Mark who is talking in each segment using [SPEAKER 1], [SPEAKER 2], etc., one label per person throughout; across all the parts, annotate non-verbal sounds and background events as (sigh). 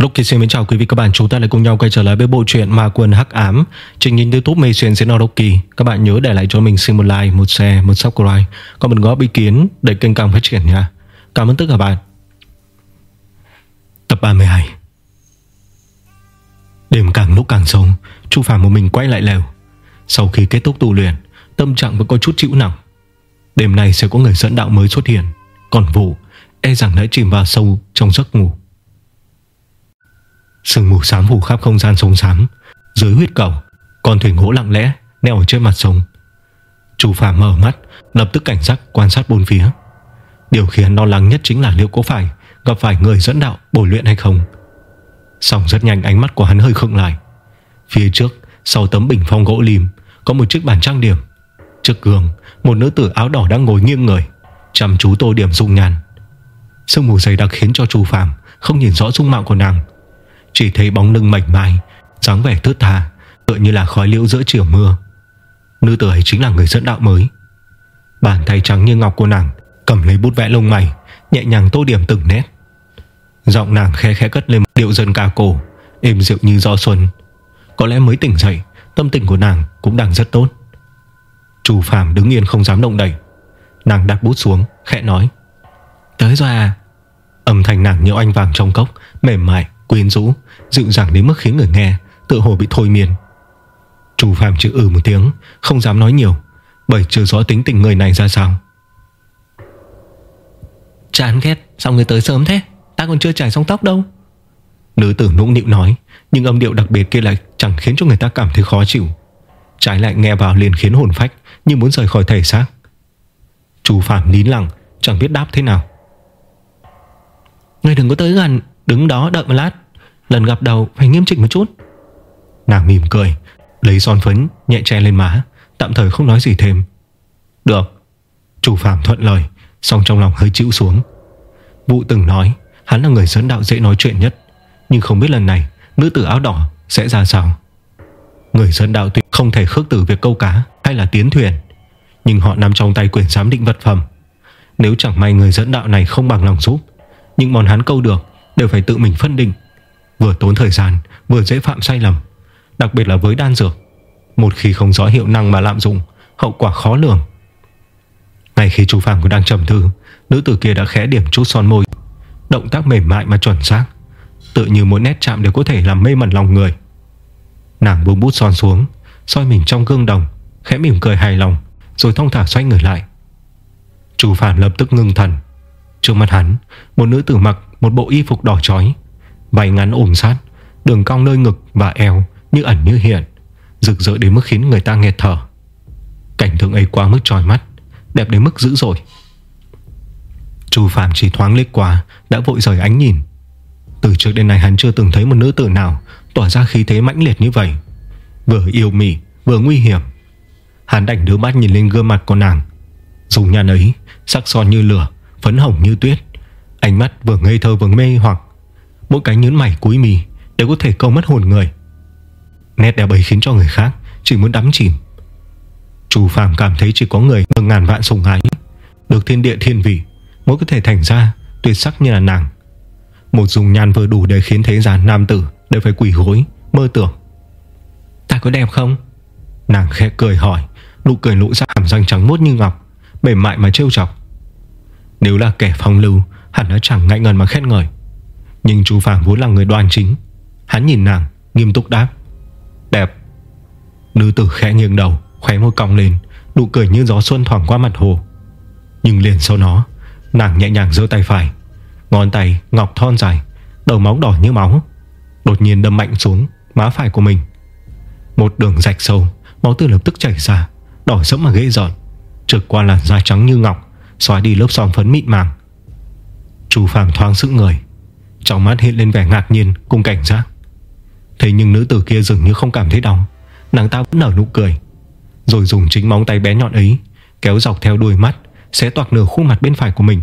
[SPEAKER 1] Lúc kia xin chào quý vị các bạn. Chúng ta lại cùng nhau quay trở lại với bộ truyện Ma Quân Hắc Ám. Trên kênh youtube Mê Xuyên Xenodoki Các bạn nhớ để lại cho mình xin một like, một share, một subscribe. Có một góp ý kiến để kênh càng phát triển nha. Cảm ơn tất cả bạn. Tập 32 Đêm càng lúc càng sâu Chu Phạm một mình quay lại lều. Sau khi kết thúc tu luyện Tâm trạng vẫn có chút chịu nặng. Đêm nay sẽ có người dẫn đạo mới xuất hiện. Còn vụ e rằng đã chìm vào sâu trong giấc ngủ. Sương mù xám phủ khắp không gian sông xám, Dưới huyết cầu, Con thuyền gỗ lặng lẽ neo ở trên mặt sông. Chu Phạm mở mắt, Lập tức cảnh giác quan sát bốn phía. Điều khiến lo lắng nhất chính là liệu có phải Gặp phải người dẫn đạo bồi luyện hay không. Xong rất nhanh ánh mắt của hắn hơi khựng lại. Phía trước, Sau tấm bình phong gỗ lim, Có một chiếc bàn trang điểm. Trước gương, Một nữ tử áo đỏ đang ngồi nghiêng người, Chăm chú tô điểm dung nhan. Sương mù dày đặc khiến cho Chu Phạm Không nhìn rõ dung mạo của nàng chỉ thấy bóng lưng mảnh mai dáng vẻ thướt tha Tựa như là khói liễu giữa chiều mưa. Nữ tử ấy chính là người dẫn đạo mới. Bàn tay trắng như ngọc của nàng Cầm lấy bút vẽ lông mày Nhẹ nhàng tô điểm từng nét. Giọng nàng khẽ khẽ cất lên điệu dân ca cổ Êm dịu như gió xuân. Có lẽ mới tỉnh dậy Tâm tình của nàng cũng đang rất tốt. Chủ phàm đứng yên không dám động đẩy Nàng đặt bút xuống khẽ nói Tới rồi à. Âm thanh nàng như oanh vàng trong cốc Mềm mại, quyến rũ Dịu dàng đến mức khiến người nghe Tự hồ bị thôi miên. Chủ Phạm chữ ừ một tiếng Không dám nói nhiều Bởi chưa rõ tính tình người này ra sao. Chán ghét Sao người tới sớm thế? Ta còn chưa trải xong tóc đâu. Nữ tử nũng nịu nói Nhưng âm điệu đặc biệt kia lại chẳng khiến cho người ta cảm thấy khó chịu. Trái lại nghe vào liền khiến hồn phách Như muốn rời khỏi thể xác. Chú Phạm nín lặng Chẳng biết đáp thế nào. Người đừng có tới gần Đứng đó đợi một lát Lần gặp đầu phải nghiêm chỉnh một chút. Nàng mỉm cười, Lấy son phấn nhẹ che lên má, Tạm thời không nói gì thêm. Được. Chủ Phạm thuận lời Xong trong lòng hơi chịu xuống. Vụ từng nói, Hắn là người dẫn đạo dễ nói chuyện nhất. Nhưng không biết lần này, Nữ tử áo đỏ sẽ ra sao. Người dẫn đạo tuy không thể khước từ việc câu cá Hay là tiến thuyền, Nhưng họ nằm trong tay quyền giám định vật phẩm. Nếu chẳng may người dẫn đạo này không bằng lòng giúp Những món hắn câu được Đều phải tự mình phân định. Vừa tốn thời gian, vừa dễ phạm sai lầm, Đặc biệt là với đan dược. Một khi không rõ hiệu năng mà lạm dụng, Hậu quả khó lường. Ngay khi chú Phạm còn đang trầm thư Nữ tử kia đã khẽ điểm chút son môi. Động tác mềm mại mà chuẩn xác Tự như mỗi nét chạm đều có thể làm mê mẩn lòng người. Nàng buông bút son xuống, soi mình trong gương đồng, Khẽ mỉm cười hài lòng, Rồi thong thả xoay người lại. Chủ phản lập tức ngưng thần. Trước mặt hắn, Một nữ tử mặc một bộ y phục đỏ chói Váy ngắn ổm sát, Đường cong nơi ngực và eo như ẩn như hiện, Rực rỡ đến mức khiến người ta nghẹt thở. Cảnh tượng ấy quá mức trói mắt, Đẹp đến mức dữ dội. Chu Phạm chỉ thoáng liếc qua, Đã vội rời ánh nhìn. Từ trước đến nay hắn chưa từng thấy một nữ tử nào Tỏa ra khí thế mãnh liệt như vậy. Vừa yêu mị, vừa nguy hiểm. Hắn đành đứa mắt nhìn lên gương mặt của nàng. Dùng nhan ấy, Sắc son như lửa, Phấn hồng như tuyết. Ánh mắt vừa ngây thơ vừa mê hoặc. Mỗi cái nhớn mày cúi mì Đều có thể câu mất hồn người. Nét đẹp ấy khiến cho người khác Chỉ muốn đắm chìm. Chủ Phạm cảm thấy chỉ có người được ngàn vạn sùng ái Được thiên địa thiên vị Mới có thể thành ra tuyệt sắc như là nàng. Một dùng nhan vừa đủ để khiến thế gian nam tử Đều phải quỷ gối Mơ tưởng. Ta có đẹp không? Nàng khẽ cười hỏi Nụ cười lộ ra hàm răng trắng mốt như ngọc Mềm mại mà trêu chọc. Nếu là kẻ phong lưu Hẳn đã chẳng ngại ngần mà khen ngợi nhưng chú Phạm vốn là người đoan chính. Hắn nhìn nàng, nghiêm túc đáp. Đẹp. Nữ tử khẽ nghiêng đầu, Khóe môi cong lên, Nụ cười như gió xuân thoảng qua mặt hồ. Nhưng liền sau đó, Nàng nhẹ nhàng giơ tay phải. Ngón tay ngọc thon dài, Đầu máu đỏ như máu. Đột nhiên đâm mạnh xuống má phải của mình. Một đường rạch sâu, Máu từ lập tức chảy ra, Đỏ sẫm mà ghê giọt Trực qua làn da trắng như ngọc, Xóa đi lớp son phấn mịn màng. Chú Phạm thoáng sức người trong mắt hiện lên vẻ ngạc nhiên cùng cảnh giác. Thế nhưng nữ tử kia dường như không cảm thấy đau. Nàng ta vẫn nở nụ cười, Rồi dùng chính móng tay bé nhọn ấy Kéo dọc theo đuôi mắt, Xé toạc nửa khuôn mặt bên phải của mình.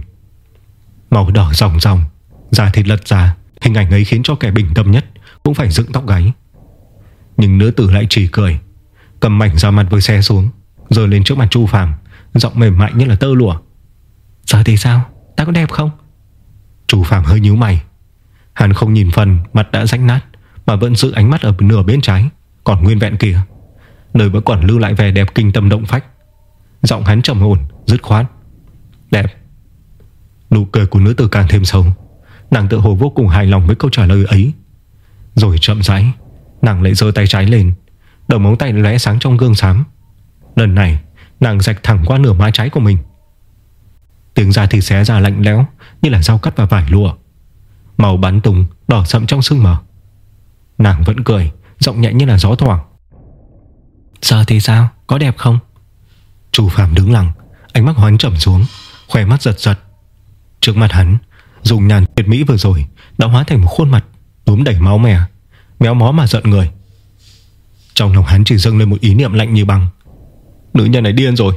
[SPEAKER 1] Màu đỏ ròng ròng, Da thịt lật ra, Hình ảnh ấy khiến cho kẻ bình tâm nhất Cũng phải dựng tóc gáy. Nhưng nữ tử lại chỉ cười, Cầm mảnh ra mặt với xe xuống Rồi lên trước mặt Chu Phàm, Giọng mềm mại như là tơ lụa. Giờ thì sao? Ta có đẹp không? Chu Phàm hơi nhíu mày Hắn không nhìn phần mặt đã rách nát Mà vẫn giữ ánh mắt ở nửa bên trái Còn nguyên vẹn kia. Nơi vẫn còn lưu lại vẻ đẹp kinh tâm động phách. Giọng hắn trầm ổn, dứt khoát. Đẹp. Nụ cười của nữ tử càng thêm sâu. Nàng tự hồ vô cùng hài lòng với câu trả lời ấy. Rồi chậm rãi Nàng lại giơ tay trái lên. Đầu móng tay lóe sáng trong gương sám. Lần này nàng rạch thẳng qua nửa má trái của mình. Tiếng da thì xé ra lạnh lẽo Như là dao cắt vào vải lụa. Màu bắn tung đỏ sậm trong sương mờ. Nàng vẫn cười Giọng nhẹ như là gió thoảng. Giờ thì sao? Có đẹp không? Chủ Phạm đứng lặng Ánh mắt hoán trầm xuống Khỏe mắt giật giật. Trước mặt hắn Dùng nhàn tuyệt mỹ vừa rồi Đã hóa thành một khuôn mặt Đốm đẩy máu mè Méo mó mà giận người. Trong lòng hắn chỉ dâng lên một ý niệm lạnh như băng. Nữ nhân này điên rồi.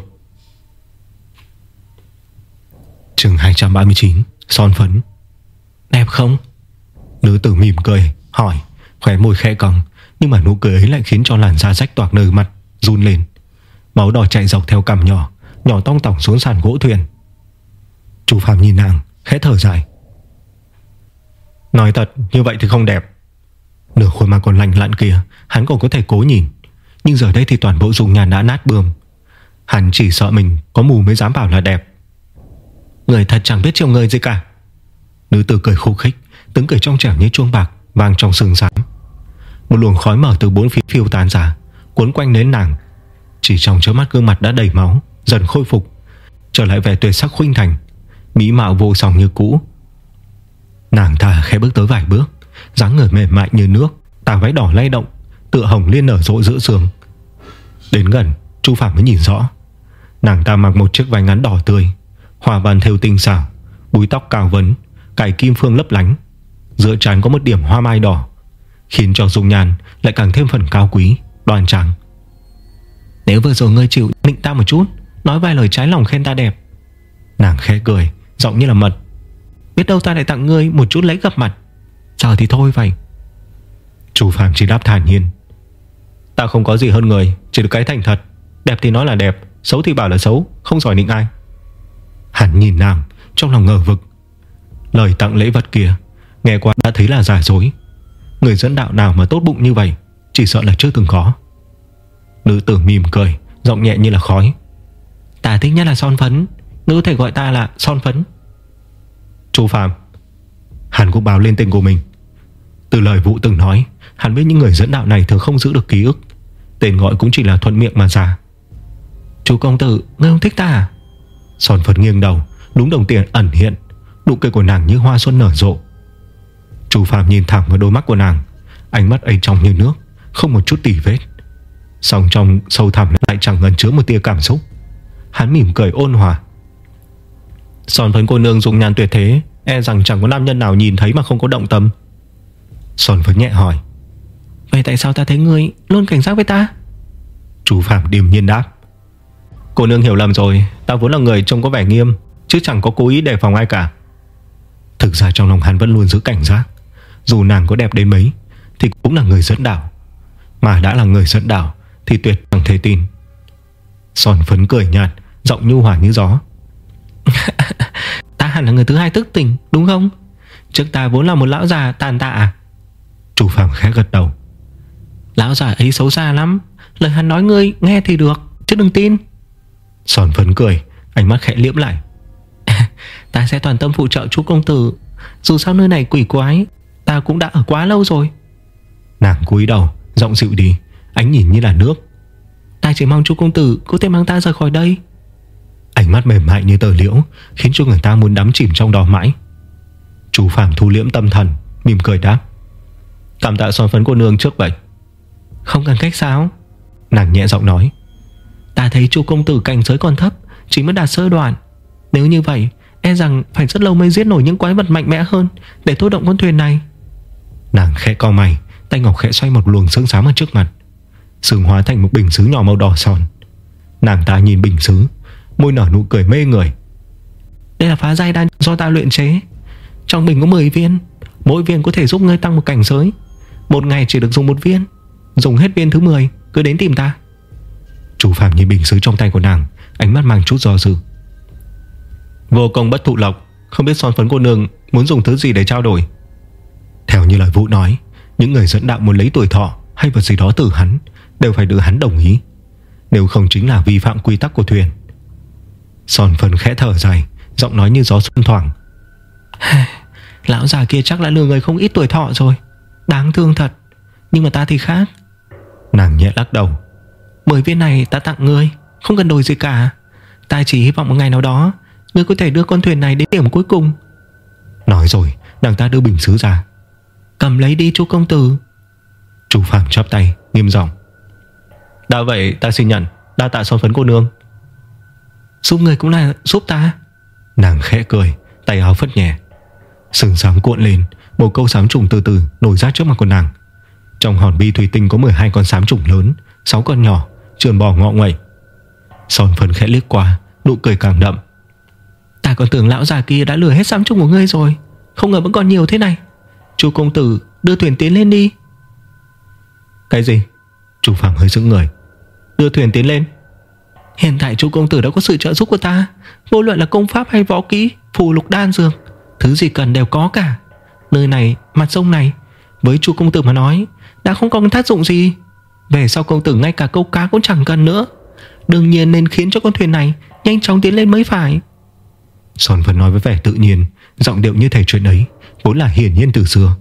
[SPEAKER 1] Trường 239 Son phấn Đẹp không? Nữ tử mỉm cười, Hỏi, khóe môi khẽ cong, Nhưng mà nụ cười ấy lại khiến cho làn da rách toạc nơi mặt, Run lên. Máu đỏ chạy dọc theo cằm nhỏ Nhỏ tong tỏng xuống sàn gỗ thuyền. Chú Phạm nhìn nàng, Khẽ thở dài. Nói thật, như vậy thì không đẹp. Nửa khuôn mặt còn lành lặn kia, Hắn còn có thể cố nhìn, Nhưng giờ đây thì toàn bộ dùng nhà đã nát bươm. Hắn chỉ sợ mình có mù mới dám bảo là đẹp. Người thật chẳng biết chiều người gì cả. Nữ tử cười khô khích, Tiếng cười trong trẻo như chuông bạc Vang trong sừng sáng. Một luồng khói mở từ bốn phía phiêu tán ra, Cuốn quanh đến nàng. Chỉ trong chớp mắt gương mặt đã đầy máu, Dần khôi phục, Trở lại vẻ tuyệt sắc khuynh thành, Mỹ mạo vô song như cũ. Nàng ta khẽ bước tới vài bước, dáng người mềm mại như nước, Tà váy đỏ lay động, Tựa hồng liên nở rộ giữa giường Đến gần, Chu Phạm mới nhìn rõ. Nàng ta mặc một chiếc váy ngắn đỏ tươi Hòa văn theo tinh xảo, Búi tóc cao vấn Cải kim phương lấp lánh. Giữa trán có một điểm hoa mai đỏ, Khiến cho dung nhan lại càng thêm phần cao quý Đoàn trắng Nếu vừa rồi ngươi chịu định ta một chút, Nói vài lời trái lòng khen ta đẹp. Nàng khẽ cười, Giọng như là mật. Biết đâu ta lại tặng ngươi một chút lấy gặp mặt. Giờ thì thôi vậy. Chủ Phạm chỉ đáp thản nhiên. Ta không có gì hơn người, Chỉ được cái thành thật. Đẹp thì nói là đẹp, Xấu thì bảo là xấu, Không giỏi định ai. Hắn nhìn nàng, Trong lòng ngờ vực. Lời tặng lễ vật kia, Nghe qua đã thấy là giả dối. Người dẫn đạo nào mà tốt bụng như vậy, Chỉ sợ là chưa từng có. Nữ tử mỉm cười, Giọng nhẹ như là khói. Ta thích nhất là son phấn. Nữ thể gọi ta là son phấn. Chú Phạm Hắn cũng báo lên tên của mình. Từ lời Vũ từng nói, Hắn biết những người dẫn đạo này thường không giữ được ký ức. Tên gọi cũng chỉ là thuận miệng mà ra. Chú công tử Ngươi không thích ta à? Son phấn nghiêng đầu, Đúng đồng tiền ẩn hiện. Nụ cười của nàng như hoa xuân nở rộ. Chú Phạm nhìn thẳng vào đôi mắt của nàng Ánh mắt ấy trong như nước Không một chút tỉ vết. Xong trong sâu thẳm lại chẳng ngần chứa một tia cảm xúc. Hắn mỉm cười ôn hòa. Son phấn cô nương dùng nhàn tuyệt thế E rằng chẳng có nam nhân nào nhìn thấy mà không có động tâm. Son phấn nhẹ hỏi. Vậy tại sao ta thấy ngươi Luôn cảnh giác với ta? Chú Phạm điềm nhiên đáp. Cô nương hiểu lầm rồi Ta vốn là người trông có vẻ nghiêm Chứ chẳng có cố ý đề phòng ai cả Thực ra trong lòng hắn vẫn luôn giữ cảnh giác. Dù nàng có đẹp đến mấy, Thì cũng là người dẫn đảo Mà đã là người dẫn đảo Thì tuyệt chẳng thể tin. Sòn phấn cười nhạt, Giọng nhu hòa như gió. (laughs) Ta hẳn là người thứ hai thức tỉnh, Đúng không? Trước ta vốn là một lão già tàn tạ à? Chủ phạm khẽ gật đầu. Lão già ấy xấu xa lắm, Lời hắn nói ngươi nghe thì được, Chứ đừng tin. Sòn phấn cười, Ánh mắt khẽ liễm lại. Ta sẽ toàn tâm phụ trợ chú công tử. Dù sao nơi này quỷ quái Ta cũng đã ở quá lâu rồi. Nàng cúi đầu Giọng dịu đi Ánh nhìn như là nước. Ta chỉ mong chú công tử có thể mang ta rời khỏi đây. Ánh mắt mềm mại như tờ liễu Khiến cho người ta muốn đắm chìm trong đó mãi. Chú Phạm thu liễm tâm thần Mỉm cười đáp. Cảm tạ son phấn cô nương trước vậy Không cần cách sao Nàng nhẹ giọng nói. Ta thấy chú công tử cảnh giới còn thấp Chỉ mới đạt sơ đoạn. Nếu như vậy E rằng phải rất lâu mới giết nổi những quái vật mạnh mẽ hơn Để thôi động con thuyền này. Nàng khẽ co mày Tay ngọc khẽ xoay một luồng sương sám ở trước mặt Sương hóa thành một bình xứ nhỏ màu đỏ son Nàng ta nhìn bình xứ Môi nở nụ cười mê người. Đây là phá giai đan do ta luyện chế. Trong bình có 10 viên Mỗi viên có thể giúp ngươi tăng một cảnh giới. Một ngày chỉ được dùng một viên Dùng hết viên thứ 10 cứ đến tìm ta. Chủ phạm nhìn bình xứ trong tay của nàng Ánh mắt mang chút do dự Vô công bất thụ lộc Không biết son phấn cô nương muốn dùng thứ gì để trao đổi. Theo như lời Vũ nói Những người dẫn đạo muốn lấy tuổi thọ Hay vật gì đó từ hắn Đều phải được hắn đồng ý Nếu không chính là vi phạm quy tắc của thuyền. Son phần khẽ thở dài Giọng nói như gió xuân thoảng. (sighs) Lão già kia chắc là lừa người không ít tuổi thọ rồi Đáng thương thật. Nhưng mà ta thì khác. Nàng nhẹ lắc đầu. Mười viên này ta tặng ngươi Không cần đổi gì cả. Ta chỉ hy vọng một ngày nào đó Ngươi có thể đưa con thuyền này đến điểm cuối cùng. Nói rồi nàng ta đưa bình xứ ra. Cầm lấy đi chú công tử. Chú Phạm chắp tay nghiêm giọng. Đã vậy ta xin nhận Đa tạ son phấn cô nương. Giúp người cũng là giúp ta. Nàng khẽ cười Tay áo phất nhẹ. Sừng sám cuộn lên Một câu sám trùng từ từ nổi ra trước mặt của nàng. Trong hòn bi thủy tinh có 12 con sám trùng lớn 6 con nhỏ Trườn bò ngọ ngoậy Son phấn khẽ liếc qua Nụ cười càng đậm Ta còn tưởng lão già kia đã lừa hết sám trùng của ngươi rồi. Không ngờ vẫn còn nhiều thế này. Chú công tử đưa thuyền tiến lên đi. Cái gì? Chú Phạm hơi giữ người. Đưa thuyền tiến lên. Hiện tại chú công tử đã có sự trợ giúp của ta. Vô luận là công pháp hay võ kỹ Phù lục đan dược Thứ gì cần đều có cả. Nơi này, mặt sông này Với chú công tử mà nói Đã không còn tác dụng gì. Về sau công tử ngay cả câu cá cũng chẳng cần nữa. Đương nhiên nên khiến cho con thuyền này Nhanh chóng tiến lên mới phải. Son vẫn nói với vẻ tự nhiên, Giọng điệu như thể chuyện ấy Vốn là hiển nhiên từ xưa.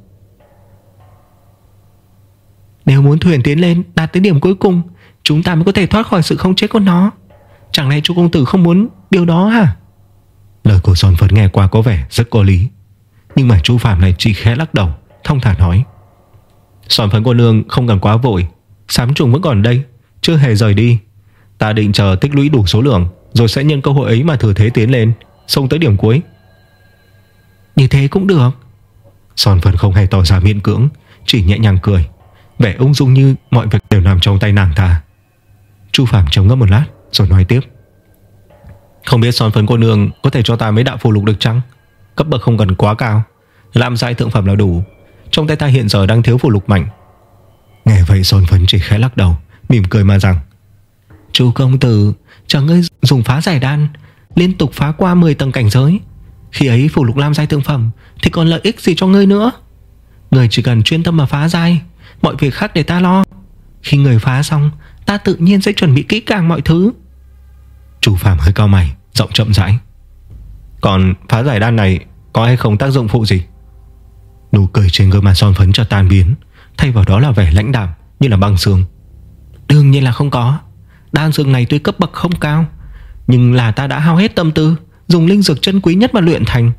[SPEAKER 1] Nếu muốn thuyền tiến lên Đạt tới điểm cuối cùng, Chúng ta mới có thể thoát khỏi sự không chế của nó. Chẳng lẽ chú công tử không muốn điều đó hả? Lời của Son Phấn nghe qua có vẻ rất có lý, Nhưng mà chú Phạm này chỉ khẽ lắc đầu Thông thả nói. Son Phấn cô nương không cần quá vội, Sám trùng vẫn còn đây, Chưa hề rời đi. Ta định chờ tích lũy đủ số lượng, Rồi sẽ nhân cơ hội ấy mà thừa thế tiến lên. Xông tới điểm cuối. Như thế cũng được. Son Phấn không hề tỏ ra miễn cưỡng, Chỉ nhẹ nhàng cười. Vẻ ung dung như mọi việc đều nằm trong tay nàng ta. Chu Phạm chống ngâm một lát, Rồi nói tiếp. Không biết son phấn cô nương Có thể cho ta mấy đạo phù lục được chăng? Cấp bậc không cần quá cao. Làm giai thượng phẩm là đủ. Trong tay ta hiện giờ đang thiếu phù lục mạnh. Nghe vậy son phấn chỉ khẽ lắc đầu, Mỉm cười mà rằng Chú công tử, Chẳng ngươi dùng phá giải đan Liên tục phá qua 10 tầng cảnh giới. Khi ấy phù lục lam giai thượng phẩm, Thì còn lợi ích gì cho ngươi nữa? Người chỉ cần chuyên tâm mà phá giai, Mọi việc khác để ta lo. Khi người phá xong, Ta tự nhiên sẽ chuẩn bị kỹ càng mọi thứ. Chủ Phạm hơi cao mày, Giọng chậm rãi. Còn phá giải đan này Có hay không tác dụng phụ gì? Nụ cười trên gương mặt son phấn cho tan biến, Thay vào đó là vẻ lãnh đạm Như là băng sương. Đương nhiên là không có. Đan dược này tuy cấp bậc không cao nhưng là ta đã hao hết tâm tư, Dùng linh dược chân quý nhất mà luyện thành.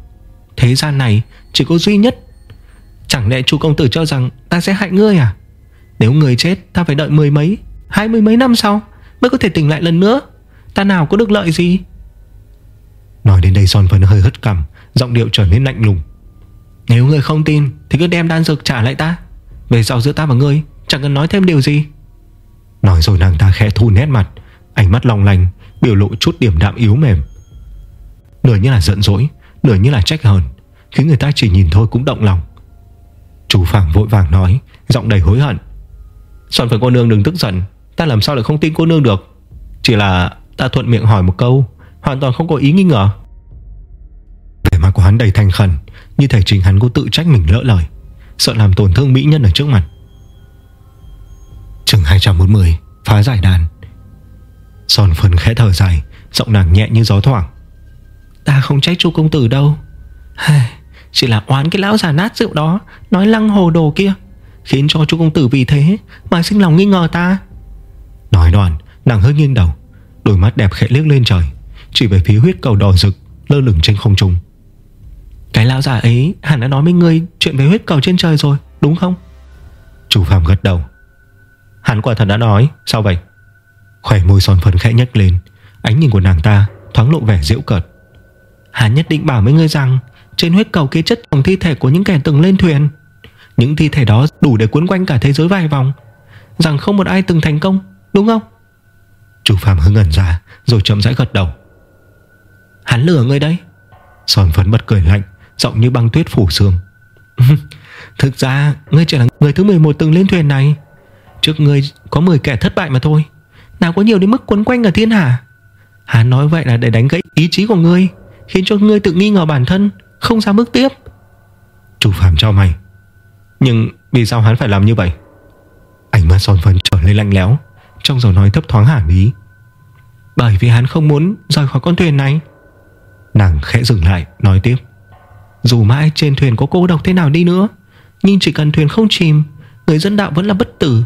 [SPEAKER 1] Thế gian này chỉ có duy nhất. Chẳng lẽ chú công tử cho rằng Ta sẽ hại ngươi à? Nếu người chết, ta phải đợi mười mấy, Hai mươi mấy năm sau Mới có thể tỉnh lại lần nữa. Ta nào có được lợi gì? Nói đến đây Son phấn hơi hất cằm, Giọng điệu trở nên lạnh lùng. Nếu người không tin thì cứ đem đan dược trả lại ta. Về sau giữa ta và ngươi Chẳng cần nói thêm điều gì. Nói rồi nàng ta khẽ thu nét mặt, Ánh mắt long lành Biểu lộ chút điểm đạm yếu mềm. Nửa như là giận dỗi, Nửa như là trách hờn, Khiến người ta chỉ nhìn thôi cũng động lòng. Chủ phảng vội vàng nói, Giọng đầy hối hận. Soạn phải cô nương đừng tức giận, Ta làm sao lại không tin cô nương được? Chỉ là ta thuận miệng hỏi một câu, Hoàn toàn không có ý nghi ngờ. Vẻ mặt của hắn đầy thành khẩn, Như thể chính hắn có tự trách mình lỡ lời, Sợ làm tổn thương mỹ nhân ở trước mặt. Chừng 240 Phá giải đàn. Son phần khẽ thở dài Giọng nàng nhẹ như gió thoảng. Ta không trách chú công tử đâu. Chỉ là oán cái lão già nát rượu đó Nói lăng hồ đồ kia Khiến cho chú công tử vì thế Mà sinh lòng nghi ngờ ta. Nói đoạn nàng hơi nghiêng đầu Đôi mắt đẹp khẽ liếc lên trời Chỉ về phía huyết cầu đỏ rực Lơ lửng trên không trung. Cái lão già ấy hẳn đã nói với ngươi Chuyện về huyết cầu trên trời rồi đúng không? Chủ phạm gật đầu. Hắn quả thật đã nói Sao vậy Khỏe môi son phấn khẽ nhếch lên. Ánh nhìn của nàng ta thoáng lộ vẻ diễu cợt. Hắn nhất định bảo với ngươi rằng, Trên huyết cầu kia chất chồng thi thể của những kẻ từng lên thuyền. Những thi thể đó đủ để cuốn quanh cả thế giới vài vòng. Rằng không một ai từng thành công, Đúng không? Chủ Phạm hưng ngẩn ra, Rồi chậm rãi gật đầu. Hắn lừa ngươi đấy. Son phấn bật cười lạnh, Giọng như băng tuyết phủ sương. (laughs) Thực ra, ngươi chỉ là người thứ 11 từng lên thuyền này. Trước ngươi có 10 kẻ thất bại mà thôi. Nào có nhiều đến mức quấn quanh ở thiên hạ. Hắn nói vậy là để đánh gãy ý chí của ngươi Khiến cho ngươi tự nghi ngờ bản thân Không dám bước tiếp. Chủ Phạm cho mày. Nhưng vì sao hắn phải làm như vậy? Ánh mắt son phấn trở lên lạnh lẽo Trong giọng nói thấp thoáng hẳn ý. Bởi vì hắn không muốn rời khỏi con thuyền này. Nàng khẽ dừng lại Nói tiếp. Dù mãi trên thuyền có cô độc thế nào đi nữa Nhưng chỉ cần thuyền không chìm Người dân đạo vẫn là bất tử.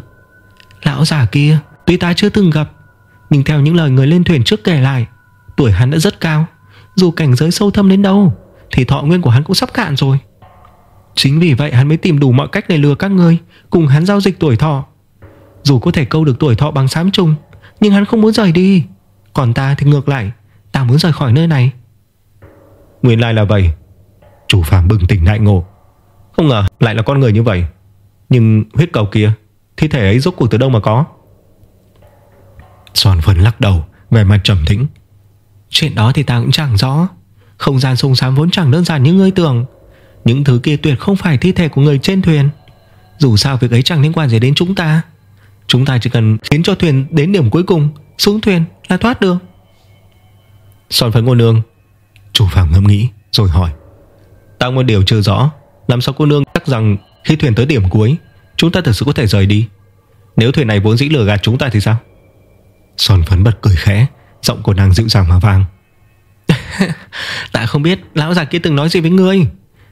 [SPEAKER 1] Lão già kia tuy ta chưa từng gặp, Nhưng theo những lời người lên thuyền trước kể lại, Tuổi hắn đã rất cao. Dù cảnh giới sâu thâm đến đâu, Thì thọ nguyên của hắn cũng sắp cạn rồi. Chính vì vậy hắn mới tìm đủ mọi cách để lừa các ngươi, Cùng hắn giao dịch tuổi thọ. Dù có thể câu được tuổi thọ bằng sám trùng, Nhưng hắn không muốn rời đi. Còn ta thì ngược lại, Ta muốn rời khỏi nơi này. Nguyên lai là vậy. Chủ phàm bừng tỉnh đại ngộ. Không ngờ lại là con người như vậy. Nhưng huyết cầu kia, Thi thể ấy rốt cuộc từ đâu mà có? Soàn phần lắc đầu Về mặt trầm tĩnh. Chuyện đó thì ta cũng chẳng rõ. Không gian sung sám vốn chẳng đơn giản như ngươi tưởng. Những thứ kia tuyệt không phải thi thể của người trên thuyền. Dù sao việc ấy chẳng liên quan gì đến chúng ta. Chúng ta chỉ cần khiến cho thuyền đến điểm cuối cùng, Xuống thuyền là thoát được. Soàn phấn cô nương. Chủ phạm ngẫm nghĩ, rồi hỏi. Ta một điều chưa rõ. Làm sao cô nương chắc rằng khi thuyền tới điểm cuối, Chúng ta thực sự có thể rời đi? Nếu thuyền này vốn dĩ lừa gạt chúng ta thì sao? Son phấn bật cười khẽ, Giọng của nàng dịu dàng mà vang. (laughs) Ta không biết lão già kia từng nói gì với ngươi,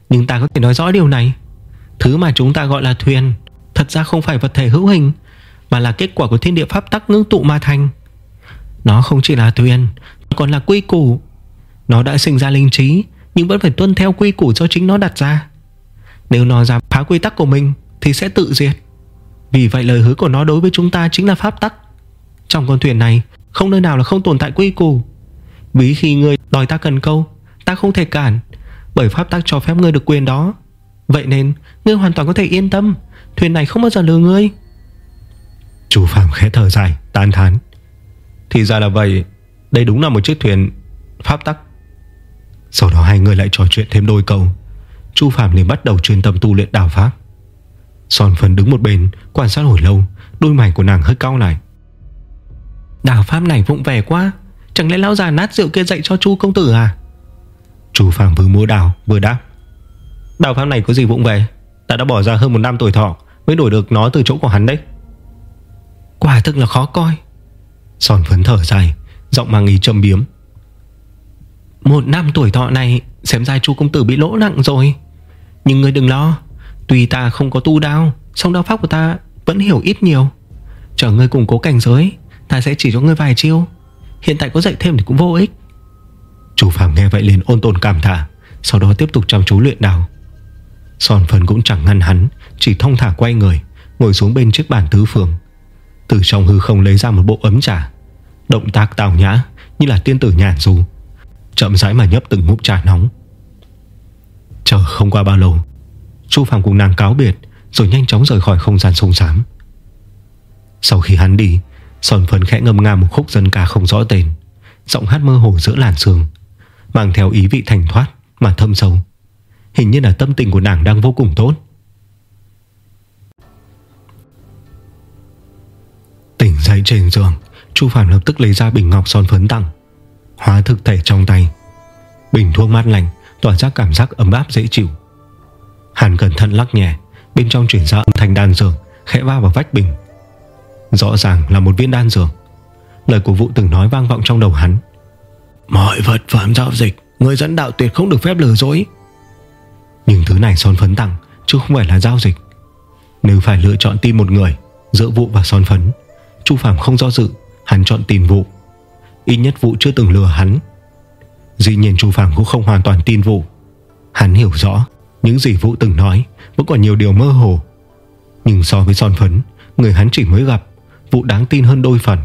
[SPEAKER 1] Nhưng ta có thể nói rõ điều này. Thứ mà chúng ta gọi là thuyền, Thật ra không phải vật thể hữu hình, Mà là kết quả của thiên địa pháp tắc ngưng tụ ma thành. Nó không chỉ là thuyền Nó còn là quy củ. Nó đã sinh ra linh trí, Nhưng vẫn phải tuân theo quy củ do chính nó đặt ra. Nếu nó dám phá quy tắc của mình, Thì sẽ tự diệt. Vì vậy lời hứa của nó đối với chúng ta chính là pháp tắc. Trong con thuyền này. Không nơi nào là không tồn tại quy củ. Ví khi ngươi đòi ta cần câu, Ta không thể cản. Bởi pháp tắc cho phép ngươi được quyền đó. Vậy nên, ngươi hoàn toàn có thể yên tâm. Thuyền này không bao giờ lừa ngươi. Chủ phạm khẽ thở dài, Tán thán. Thì ra là vậy. Đây đúng là một chiếc thuyền pháp tắc. Sau đó hai người lại trò chuyện thêm đôi câu. Chu Phạm liền bắt đầu chuyên tâm tu luyện đào pháp. Son phấn đứng một bên, Quan sát hồi lâu, Đôi mày của nàng hơi cao lại. Đào pháp này vụng vẻ quá. Chẳng lẽ lão già nát rượu kia dạy cho chu công tử à? Chu Phạm vừa mua đào vừa đáp. Đào pháp này có gì vụng về? Ta đã bỏ ra hơn một năm tuổi thọ Mới đổi được nó từ chỗ của hắn đấy. Quả thực là khó coi. Son phấn thở dài Giọng mang ý châm biếm. Một năm tuổi thọ này Xem ra chu công tử bị lỗ nặng rồi. Nhưng người đừng lo Tuy ta không có tu đao Song đao pháp của ta vẫn hiểu ít nhiều. Chờ ngươi củng cố cảnh giới Ta sẽ chỉ cho ngươi vài chiêu. Hiện tại có dạy thêm thì cũng vô ích. Chủ phạm nghe vậy liền ôn tồn cảm thả, Sau đó tiếp tục chăm chú luyện đào. Son phần cũng chẳng ngăn hắn, Chỉ thông thả quay người, Ngồi xuống bên chiếc bàn tứ phương. Từ trong hư không lấy ra một bộ ấm trà, Động tác tào nhã Như là tiên tử nhàn dù Chậm rãi mà nhấp từng ngụm trà nóng. Chờ không qua bao lâu, Chu Phạm cùng nàng cáo biệt, Rồi nhanh chóng rời khỏi không gian sông sám. Sau khi hắn đi Son phấn khẽ ngâm nga một khúc dân ca không rõ tên. Giọng hát mơ hồ giữa làn sương, Mang theo ý vị thành thoát Mà thâm sâu. Hình như là tâm tình của nàng đang vô cùng tốt. Tỉnh dậy trên giường, Chu Phạm lập tức lấy ra bình ngọc son phấn tặng, Hóa thực thể trong tay. Bình thuốc mát lành Tỏa ra cảm giác ấm áp dễ chịu. Hàn cẩn thận lắc nhẹ, Bên trong chuyển ra âm thanh đan dược, Khẽ va vào vách bình. Rõ ràng là một viên đan dược. Lời của vụ từng nói vang vọng trong đầu hắn. Mọi vật phẩm giao dịch Người dẫn đạo tuyệt không được phép lừa dối. Nhưng thứ này son phấn tặng Chứ không phải là giao dịch. Nếu phải lựa chọn tin một người Giữa vụ và son phấn Chu Phạm không do dự Hắn chọn tin vụ Ít nhất vụ chưa từng lừa hắn. Dĩ nhiên Chu Phạm cũng không hoàn toàn tin vụ Hắn hiểu rõ Những gì vụ từng nói Vẫn còn nhiều điều mơ hồ. Nhưng so với son phấn Người hắn chỉ mới gặp Vụ đáng tin hơn đôi phần.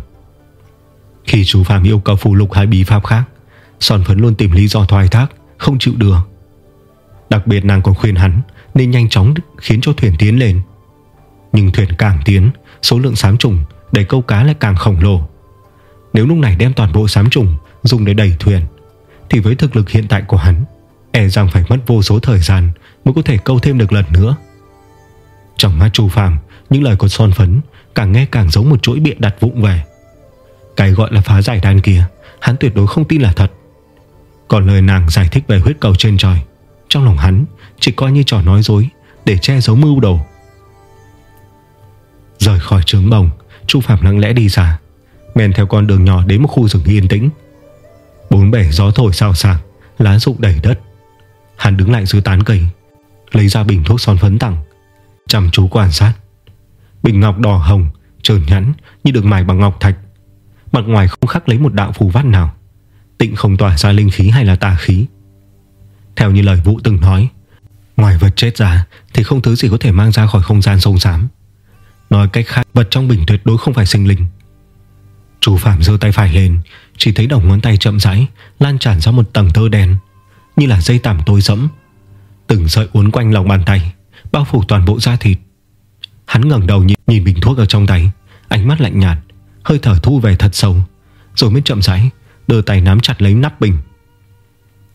[SPEAKER 1] Khi chú Phạm yêu cầu phù lục hai bí pháp khác, Son phấn luôn tìm lý do thoái thác, Không chịu đưa. Đặc biệt nàng còn khuyên hắn Nên nhanh chóng khiến cho thuyền tiến lên. Nhưng thuyền càng tiến, Số lượng sám trùng đẩy câu cá lại càng khổng lồ. Nếu lúc này đem toàn bộ sám trùng Dùng để đẩy thuyền, Thì với thực lực hiện tại của hắn E rằng phải mất vô số thời gian Mới có thể câu thêm được lần nữa. Trong mắt Chu Phạm, Những lời của son phấn Càng nghe càng giống một chuỗi bịa đặt vụng về. Cái gọi là phá giải đan kia, Hắn tuyệt đối không tin là thật. Còn lời nàng giải thích về huyết cầu trên trời, Trong lòng hắn chỉ coi như trò nói dối Để che giấu mưu đồ. Rời khỏi trướng bồng, Chu Phạm lặng lẽ đi ra, Men theo con đường nhỏ đến một khu rừng yên tĩnh. Bốn bể gió thổi sao sạc Lá rụng đầy đất. Hắn đứng lại dưới tán cây, Lấy ra bình thuốc son phấn tặng, Chăm chú quan sát. Bình ngọc đỏ hồng Trơn nhẵn như được mài bằng ngọc thạch. Mặt ngoài không khắc lấy một đạo phù văn nào. Tịnh không tỏa ra linh khí hay là tà khí. Theo như lời Vũ từng nói, Ngoài vật chết ra Thì không thứ gì có thể mang ra khỏi không gian sông xám. Nói cách khác, Vật trong bình tuyệt đối không phải sinh linh. Chú Phạm giơ tay phải lên, Chỉ thấy đầu ngón tay chậm rãi, Lan tràn ra một tầng tơ đen, Như là dây tảm tối dẫm Từng sợi uốn quanh lòng bàn tay, Bao phủ toàn bộ da thịt. Hắn ngẩng đầu nhìn, nhìn bình thuốc ở trong tay. Ánh mắt lạnh nhạt Hơi thở thu về thật sâu Rồi mới chậm rãi Đưa tay nắm chặt lấy nắp bình.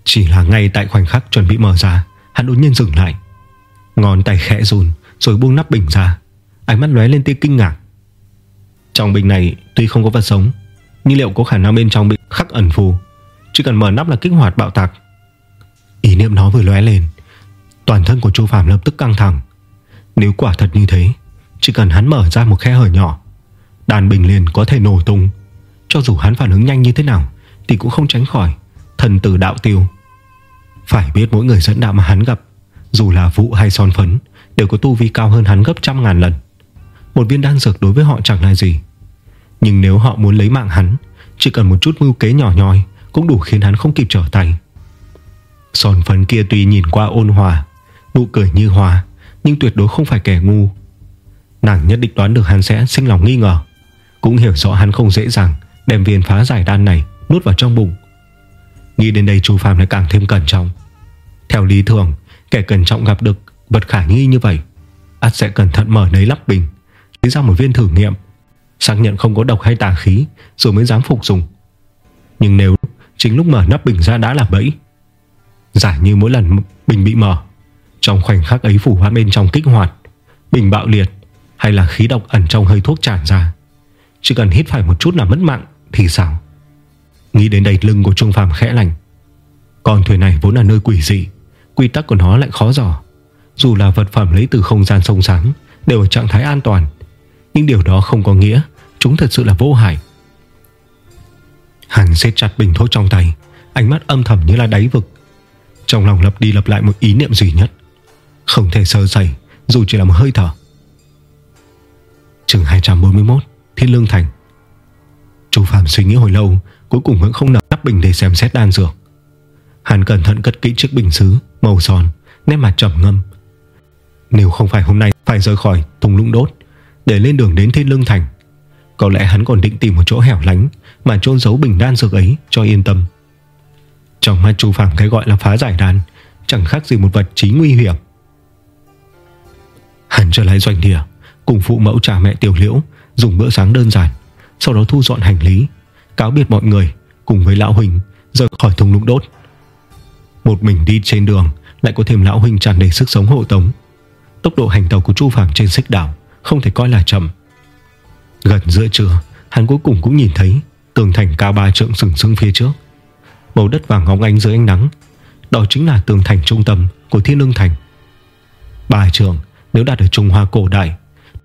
[SPEAKER 1] Chỉ là ngay tại khoảnh khắc chuẩn bị mở ra Hắn đột nhiên dừng lại. Ngón tay khẽ run Rồi buông nắp bình ra. Ánh mắt lóe lên tia kinh ngạc. Trong bình này tuy không có vật sống Nhưng liệu có khả năng bên trong bị khắc ẩn phù? Chỉ cần mở nắp là kích hoạt bạo tạc. Ý niệm nó vừa lóe lên Toàn thân của Chu Phạm lập tức căng thẳng. Nếu quả thật như thế chỉ cần hắn mở ra một khe hở nhỏ, Đàn bình liền có thể nổ tung. Cho dù hắn phản ứng nhanh như thế nào, Thì cũng không tránh khỏi Thần tử đạo tiêu. Phải biết mỗi người dẫn đạo mà hắn gặp, Dù là vụ hay son phấn, Đều có tu vi cao hơn hắn gấp trăm ngàn lần. Một viên đan dược đối với họ chẳng là gì. Nhưng nếu họ muốn lấy mạng hắn, Chỉ cần một chút mưu kế nhỏ nhoi Cũng đủ khiến hắn không kịp trở tay. Son phấn kia tuy nhìn qua ôn hòa, Nụ cười như hòa Nhưng tuyệt đối không phải kẻ ngu. Nàng nhất định đoán được hắn sẽ sinh lòng nghi ngờ. Cũng hiểu rõ hắn không dễ dàng Đem viên phá giải đan này nuốt vào trong bụng. Nghĩ đến đây chú Phạm lại càng thêm cẩn trọng. Theo lý thường, Kẻ cẩn trọng gặp được vật khả nghi như vậy, ắt sẽ cẩn thận mở nấy lắp bình, Lấy ra một viên thử nghiệm. Xác nhận không có độc hay tà khí, Rồi mới dám phục dùng. Nhưng nếu chính lúc mở nắp bình ra đã là bẫy, Giả như mỗi lần bình bị mở, Trong khoảnh khắc ấy phủ hoãn bên trong kích hoạt, Bình bạo liệt hay là khí độc ẩn trong hơi thuốc tràn ra? Chỉ cần hít phải một chút là mất mạng, Thì sao? Nghĩ đến đầy lưng của Trung Phàm khẽ lành Con thuyền này vốn là nơi quỷ dị, Quy tắc của nó lại khó dò. Dù là vật phẩm lấy từ không gian sông sáng Đều ở trạng thái an toàn. Nhưng điều đó không có nghĩa Chúng thật sự là vô hại. Hắn xếp chặt bình thuốc trong tay, Ánh mắt âm thầm như là đáy vực. Trong lòng lập đi lập lại một ý niệm duy nhất. Không thể sơ sẩy, Dù chỉ là một hơi thở. Trường 241 Thiên Lương Thành. Chú Phạm suy nghĩ hồi lâu, Cuối cùng vẫn không nở nắp bình để xem xét đan dược. Hắn cẩn thận cất kỹ chiếc bình xứ, Màu son Nét mặt trầm ngâm. Nếu không phải hôm nay phải rời khỏi thùng lũng đốt, Để lên đường đến Thiên Lương Thành, Có lẽ hắn còn định tìm một chỗ hẻo lánh Mà chôn giấu bình đan dược ấy cho yên tâm. Trong mắt chú Phạm cái gọi là phá giải đan, Chẳng khác gì một vật trí nguy hiểm. Hắn trở lại doanh địa. Cùng phụ mẫu trả mẹ tiểu liễu Dùng bữa sáng đơn giản, Sau đó thu dọn hành lý, Cáo biệt mọi người Cùng với Lão huynh rời khỏi thùng lũng đốt. Một mình đi trên đường Lại có thêm Lão huynh tràn đầy sức sống hộ tống. Tốc độ hành tàu của Chu Phạm trên xích đảo Không thể coi là chậm. Gần giữa trưa, Hắn cuối cùng cũng nhìn thấy Tường thành cao ba trượng sừng sững phía trước. Màu đất vàng ngóng ánh dưới ánh nắng, Đó chính là tường thành trung tâm của Thiên Lương Thành. Ba trường Nếu đặt ở Trung Hoa cổ đại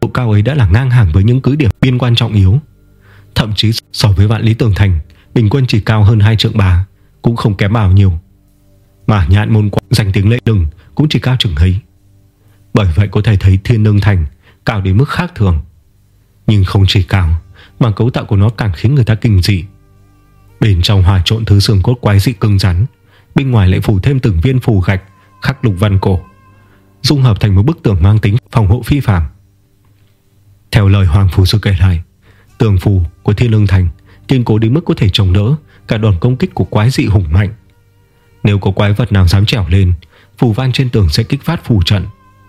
[SPEAKER 1] Độ cao ấy đã là ngang hàng với những cứ điểm biên quan trọng yếu. Thậm chí so với vạn lý tường thành, Bình quân chỉ cao hơn hai trượng bà Cũng không kém bao nhiêu. Mà nhạn môn quan danh tiếng lệ lừng Cũng chỉ cao chừng ấy. Bởi vậy có thể thấy thiên lương thành Cao đến mức khác thường. Nhưng không chỉ cao, Mà cấu tạo của nó càng khiến người ta kinh dị. Bên trong hòa trộn thứ xương cốt quái dị cứng rắn, Bên ngoài lại phủ thêm từng viên phù gạch Khắc lục văn cổ, Dung hợp thành một bức tường mang tính phòng hộ phi phạm. Theo lời Hoàng Phù Sư kể lại Tường phù của Thiên Lương Thành kiên cố đến mức có thể chống đỡ cả đòn công kích của quái dị hùng mạnh. Nếu có quái vật nào dám trèo lên, phù văn trên tường sẽ kích phát phù trận,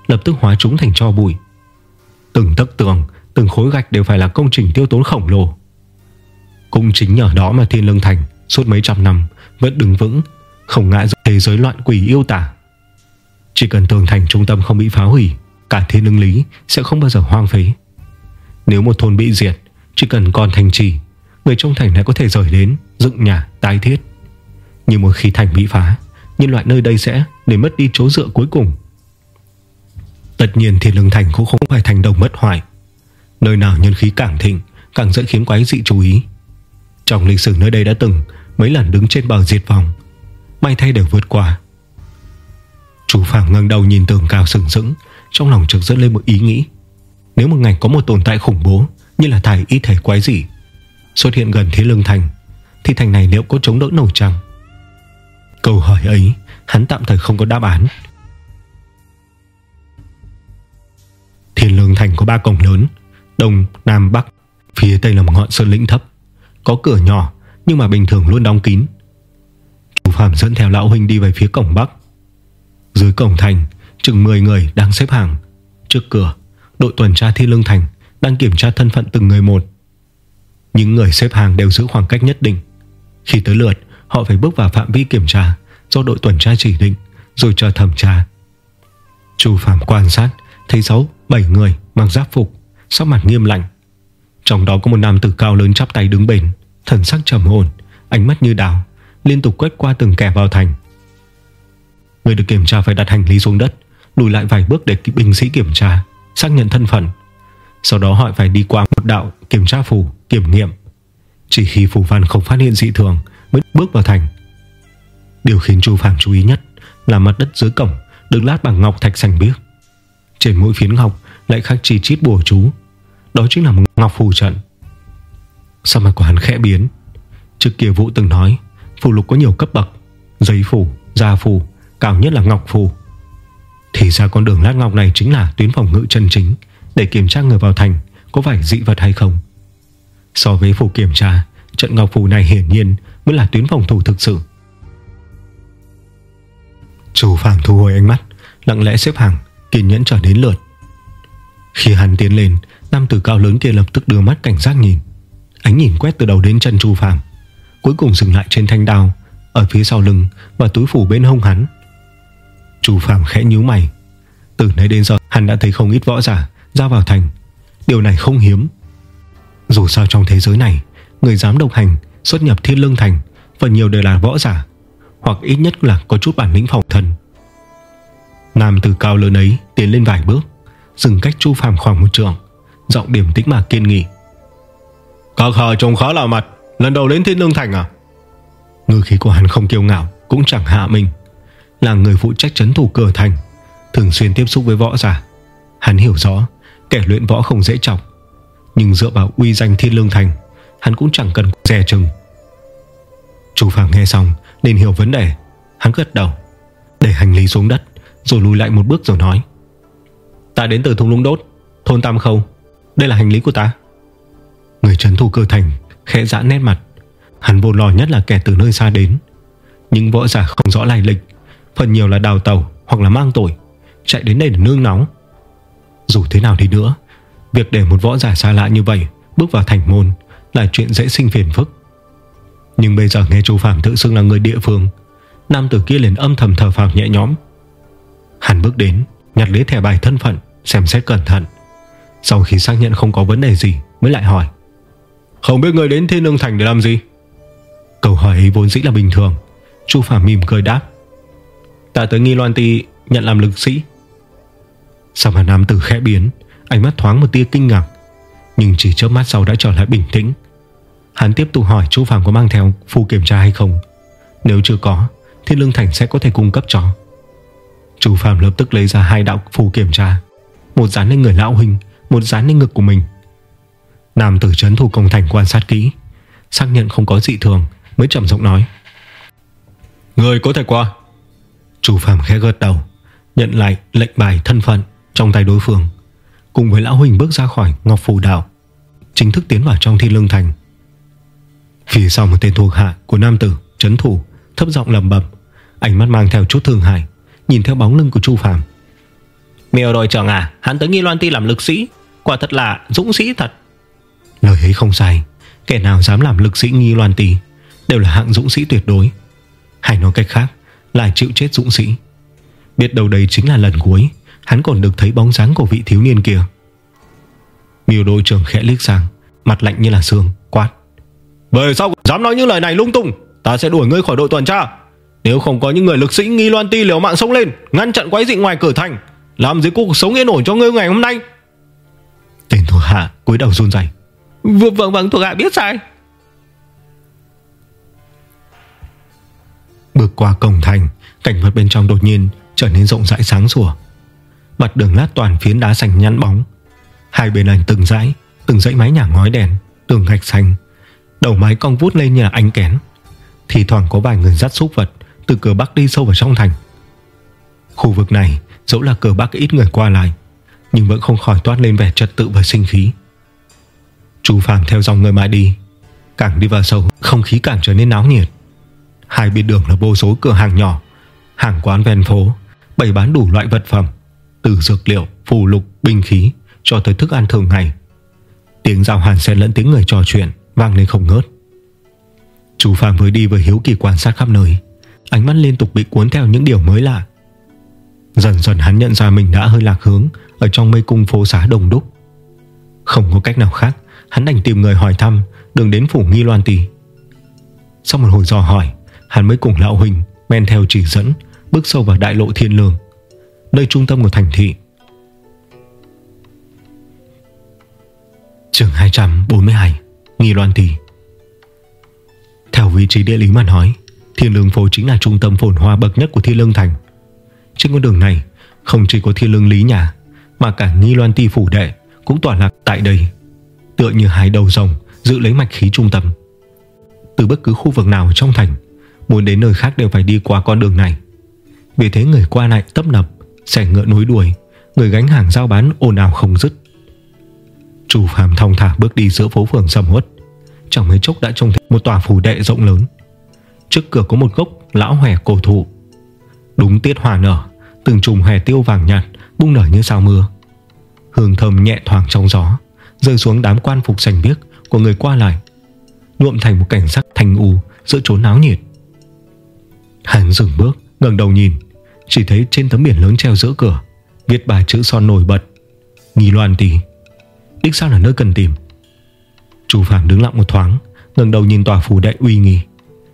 [SPEAKER 1] lập tức hóa chúng thành cho bụi. Từng tấc tường, từng khối gạch đều phải là công trình tiêu tốn khổng lồ. Cũng chính nhờ đó mà Thiên Lương Thành suốt mấy trăm năm vẫn đứng vững, không ngại thế giới loạn quỷ yêu tả. Chỉ cần tường thành trung tâm không bị phá hủy, cả Thiên Lương Lý sẽ không bao giờ hoang phế. Nếu một thôn bị diệt, chỉ cần còn thành trì Người trong thành này có thể rời đến Dựng nhà tái thiết. Nhưng một khi thành bị phá Nhân loại nơi đây sẽ để mất đi chỗ dựa cuối cùng. Tất nhiên Thiên Lương Thành cũng không phải thành đồng mất hoại. Nơi nào nhân khí càng thịnh Càng dễ khiến quái dị chú ý. Trong lịch sử nơi đây đã từng Mấy lần đứng trên bờ diệt vong May thay đều vượt qua. Chú Phạm ngẩng đầu nhìn tường cao sừng sững Trong lòng trực dẫn lên một ý nghĩ. Nếu một ngày có một tồn tại khủng bố Như là thải y thể quái dị Xuất hiện gần Thiên Lương Thành Thì thành này liệu có chống đỡ nổi chăng? Câu hỏi ấy Hắn tạm thời không có đáp án. Thiên Lương Thành có ba cổng lớn Đông, Nam, Bắc Phía Tây là một ngọn sơn lĩnh thấp Có cửa nhỏ nhưng mà bình thường luôn đóng kín. Chú Phạm dẫn theo lão huynh đi về phía cổng Bắc. Dưới cổng thành Chừng 10 người đang xếp hàng Trước cửa Đội tuần tra Thiên Lương Thành Đang kiểm tra thân phận từng người một. Những người xếp hàng đều giữ khoảng cách nhất định. Khi tới lượt Họ phải bước vào phạm vi kiểm tra Do đội tuần tra chỉ định Rồi chờ thẩm tra. Chú Phạm quan sát Thấy 6, 7 người mặc giáp phục Sắc mặt nghiêm lạnh. Trong đó có một nam tử cao lớn chắp tay đứng bền Thần sắc trầm ổn Ánh mắt như đào Liên tục quét qua từng kẻ vào thành. Người được kiểm tra phải đặt hành lý xuống đất Lùi lại vài bước để binh sĩ kiểm tra. Xác nhận thân phận. Sau đó họ phải đi qua một đạo kiểm tra phù Kiểm nghiệm. Chỉ khi phù văn không phát hiện dị thường Mới bước vào thành. Điều khiến Chu Phạm chú ý nhất Là mặt đất dưới cổng được lát bằng ngọc thạch sành biếc. Trên mỗi phiến ngọc lại khắc chi chít bùa chú. Đó chính là một ngọc phù trận. Sao mặt của hắn khẽ biến. Trước kia Vũ từng nói Phù lục có nhiều cấp bậc Giấy phù, da phù, cao nhất là ngọc phù. Thì ra con đường lát ngọc này Chính là tuyến phòng ngự chân chính. Để kiểm tra người vào thành Có phải dị vật hay không? So với phủ kiểm tra Trận ngọc phủ này hiển nhiên Mới là tuyến phòng thủ thực sự. Chủ Phạm thu hồi ánh mắt Lặng lẽ xếp hàng Kiên nhẫn trở đến lượt. Khi hắn tiến lên Nam tử cao lớn kia lập tức đưa mắt cảnh giác nhìn. Ánh nhìn quét từ đầu đến chân Chu Phàm, Cuối cùng dừng lại trên thanh đao Ở phía sau lưng và túi phủ bên hông hắn. Chu Phạm khẽ nhíu mày. Từ nãy đến giờ hắn đã thấy không ít võ giả Ra vào thành. Điều này không hiếm. Dù sao trong thế giới này Người dám độc hành xuất nhập thiên lương thành Phần nhiều đều là võ giả Hoặc ít nhất là có chút bản lĩnh phòng thân. Nam từ cao lớn ấy Tiến lên vài bước Dừng cách Chu Phạm khoảng một trường Giọng điểm tĩnh mà kiên nghị. Các hạ trông khá là mặt Lần đầu đến Thiên Lương Thành à? Ngư khí của hắn không kiêu ngạo Cũng chẳng hạ mình là người phụ trách trấn thủ cửa thành, Thường xuyên tiếp xúc với võ giả. Hắn hiểu rõ, kẻ luyện võ không dễ chọc, Nhưng dựa vào uy danh Thiên Lương Thành, Hắn cũng chẳng cần dè chừng. Chu Phàm nghe xong nên hiểu vấn đề, Hắn gật đầu, Để hành lý xuống đất, Rồi lùi lại một bước rồi nói, Ta đến từ thung lũng đốt, Thôn Tam Khâu, Đây là hành lý của ta. Người trấn thủ cơ thành khẽ giãn nét mặt, Hắn vô lo nhất là kẻ từ nơi xa đến, Nhưng võ giả không rõ lai lịch Phần nhiều là đào tàu hoặc là mang tội, Chạy đến đây để nương nóng Dù thế nào đi nữa, Việc để một võ giả xa lạ như vậy Bước vào thành môn Là chuyện dễ sinh phiền phức. Nhưng bây giờ nghe chu Phạm tự xưng là người địa phương, Nam tử kia liền âm thầm thở phào nhẹ nhõm. Hắn bước đến, Nhặt lấy thẻ bài thân phận, Xem xét cẩn thận. Sau khi xác nhận không có vấn đề gì, Mới lại hỏi. Không biết người đến Thiên Lương Thành để làm gì? Câu hỏi ấy vốn dĩ là bình thường Chu Phạm mỉm cười đáp. Ta tới nghi loan ti nhận làm lực sĩ. Sao mà nam tử khẽ biến, Ánh mắt thoáng một tia kinh ngạc, Nhưng chỉ chớp mắt sau đã trở lại bình tĩnh. Hắn tiếp tục hỏi chú Phạm có mang theo Phù kiểm tra hay không. Nếu chưa có thì Lương Thành sẽ có thể cung cấp cho. Chú Phạm lập tức lấy ra hai đạo phù kiểm tra, Một dán lên người lão huynh, Một dán lên ngực của mình. Nam tử trấn thủ công thành quan sát kỹ, Xác nhận không có dị thường, Mới chậm giọng nói. Người có thể qua. Chủ phạm khẽ gật đầu Nhận lại lệnh bài thân phận Trong tay đối phương Cùng với lão Huỳnh bước ra khỏi Ngọc Phù Đảo Chính thức tiến vào trong thi lương thành. Phía sau một tên thuộc hạ của nam tử Trấn thủ thấp giọng lầm bầm Ánh mắt mang theo chút thương hại Nhìn theo bóng lưng của Chu Phạm. Miêu đội trưởng à Hắn tới Nghi Loan Ti làm lực sĩ Quả thật là dũng sĩ thật. Lời ấy không sai Kẻ nào dám làm lực sĩ nghi loan tì Đều là hạng dũng sĩ tuyệt đối. Hay nói cách khác là chịu chết dũng sĩ. Biết đầu đây chính là lần cuối Hắn còn được thấy bóng dáng của vị thiếu niên kia. Miêu đội trưởng khẽ liếc sang Mặt lạnh như là xương Quát. Về sau dám nói những lời này lung tung? Ta sẽ đuổi ngươi khỏi đội tuần tra. Nếu không có những người lực sĩ nghi loan ti liều mạng sông lên Ngăn chặn quái dị ngoài cửa thành Làm gì cuộc sống yên ổn cho ngươi ngày hôm nay? Tên thuộc hạ cúi đầu run rẩy. Vâng vâng vâng thuộc hạ biết sai Bước qua cổng thành, Cảnh vật bên trong đột nhiên trở nên rộng rãi sáng sủa. Mặt đường lát toàn phiến đá xanh nhăn bóng. Hai bên ảnh từng dãy Từng dãy mái nhà ngói đèn, Tường gạch xanh. Đầu mái cong vút lên như là ánh kén. Thì thoảng có vài người dắt súc vật Từ cửa bắc đi sâu vào trong thành. Khu vực này dẫu là cửa bắc ít người qua lại, Nhưng vẫn không khỏi toát lên vẻ trật tự và sinh khí. Chú Phạm theo dòng người mãi đi, Càng đi vào sâu, Không khí càng trở nên náo nhiệt. Hai bên đường là vô số cửa hàng nhỏ Hàng quán ven phố Bày bán đủ loại vật phẩm Từ dược liệu, phù lục, binh khí Cho tới thức ăn thường ngày. Tiếng giao hàn xen lẫn tiếng người trò chuyện Vang lên không ngớt. Chú Phạm vừa đi vừa hiếu kỳ quan sát khắp nơi Ánh mắt liên tục bị cuốn theo những điều mới lạ. Dần dần hắn nhận ra mình đã hơi lạc hướng Ở trong mây cung phố xá đồng đúc. Không có cách nào khác Hắn đành tìm người hỏi thăm Đường đến phủ nghi loan tì Sau một hồi dò hỏi Hắn mới cùng lão huynh Men theo chỉ dẫn, Bước sâu vào đại lộ thiên lương, Nơi trung tâm của thành thị. Trường 242 Nghi Loan tỷ Theo vị trí địa lý mà nói, Thiên lương phố chính là trung tâm phồn hoa bậc nhất của Thiên lương thành. Trên con đường này, Không chỉ có Thiên lương lý nhà, Mà cả Nghi Loan Ti phủ đệ Cũng tỏa lạc tại đây, Tựa như hai đầu rồng giữ lấy mạch khí trung tâm. Từ bất cứ khu vực nào trong thành Muốn đến nơi khác đều phải đi qua con đường này. Vì thế người qua lại tấp nập Xe ngựa nối đuổi Người gánh hàng giao bán ồn ào không dứt. Chủ phàm thong thả bước đi giữa phố phường sầm uất. Chẳng mấy chốc đã trông thấy một tòa phủ đệ rộng lớn. Trước cửa có một gốc lão hòe cổ thụ. Đúng tiết hòa nở, Từng chùm hòe tiêu vàng nhạt Bung nở như sao mưa. Hương thơm nhẹ thoảng trong gió, Rơi xuống đám quan phục sành biếc Của người qua lại, Nhuộm thành một cảnh sắc thanh u Giữa chốn náo nhiệt. Hắn dừng bước, ngẩng đầu nhìn. Chỉ thấy trên tấm biển lớn treo giữa cửa, Viết bài chữ son nổi bật. Nghi loan tỷ Đích sao là nơi cần tìm. Chủ phạm đứng lặng một thoáng, ngẩng đầu nhìn tòa phủ đệ uy nghi,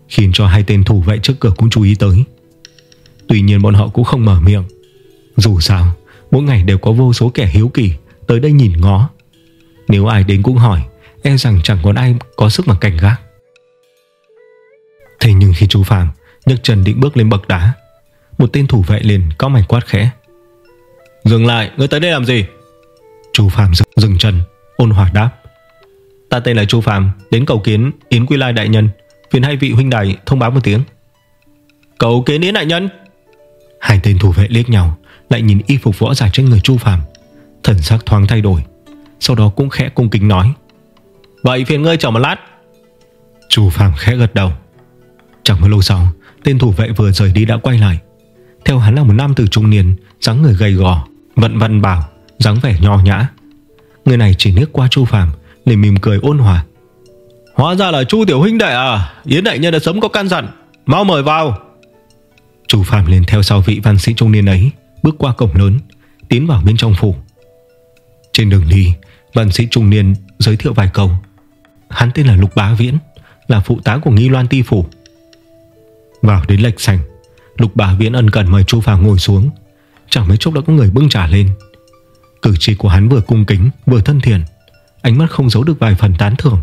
[SPEAKER 1] Khiến cho hai tên thủ vệ trước cửa cũng chú ý tới. Tuy nhiên bọn họ cũng không mở miệng. Dù sao, Mỗi ngày đều có vô số kẻ hiếu kỳ Tới đây nhìn ngó. Nếu ai đến cũng hỏi E rằng chẳng còn ai có sức mà cảnh gác Thế nhưng khi chú Phạm nhấc chân định bước lên bậc đá. Một tên thủ vệ liền có mảnh quát khẽ. Dừng lại, ngươi tới đây làm gì? Chu Phạm dừng, dừng chân Ôn hòa đáp. Ta tên là Chu Phạm Đến cầu kiến Yến Quy Lai Đại Nhân. Phiền hai vị huynh đài thông báo một tiếng. Cầu kiến Yến Đại Nhân? Hai tên thủ vệ liếc nhau Lại nhìn y phục võ giả trên người Chu Phạm Thần sắc thoáng thay đổi Sau đó cũng khẽ cung kính nói. Vậy phiền ngươi chờ một lát. Chu Phạm khẽ gật đầu. Chẳng bao lâu sau Tên thủ vệ vừa rời đi đã quay lại. Theo hắn là một nam tử trung niên dáng người gầy gò Vận vận bảo dáng vẻ nho nhã. Người này chỉ nước qua Chu Phạm liền mỉm cười ôn hòa. Hóa ra là Chu tiểu huynh đệ à Yến đại nhân đã sớm có căn dặn Mau mời vào. Chu Phạm liền theo sau vị văn sĩ trung niên ấy Bước qua cổng lớn Tiến vào bên trong phủ. Trên đường đi Văn sĩ trung niên giới thiệu vài câu. Hắn tên là Lục Bá Viễn Là phụ tá của Nghi Loan Ti Phủ vào đến lệch sành Lục bà Viễn ân cần mời Chu Phạm ngồi xuống, Chẳng mấy chốc đã có người bưng trả lên. Cử chỉ của hắn vừa cung kính, Vừa thân thiện, Ánh mắt không giấu được vài phần tán thưởng.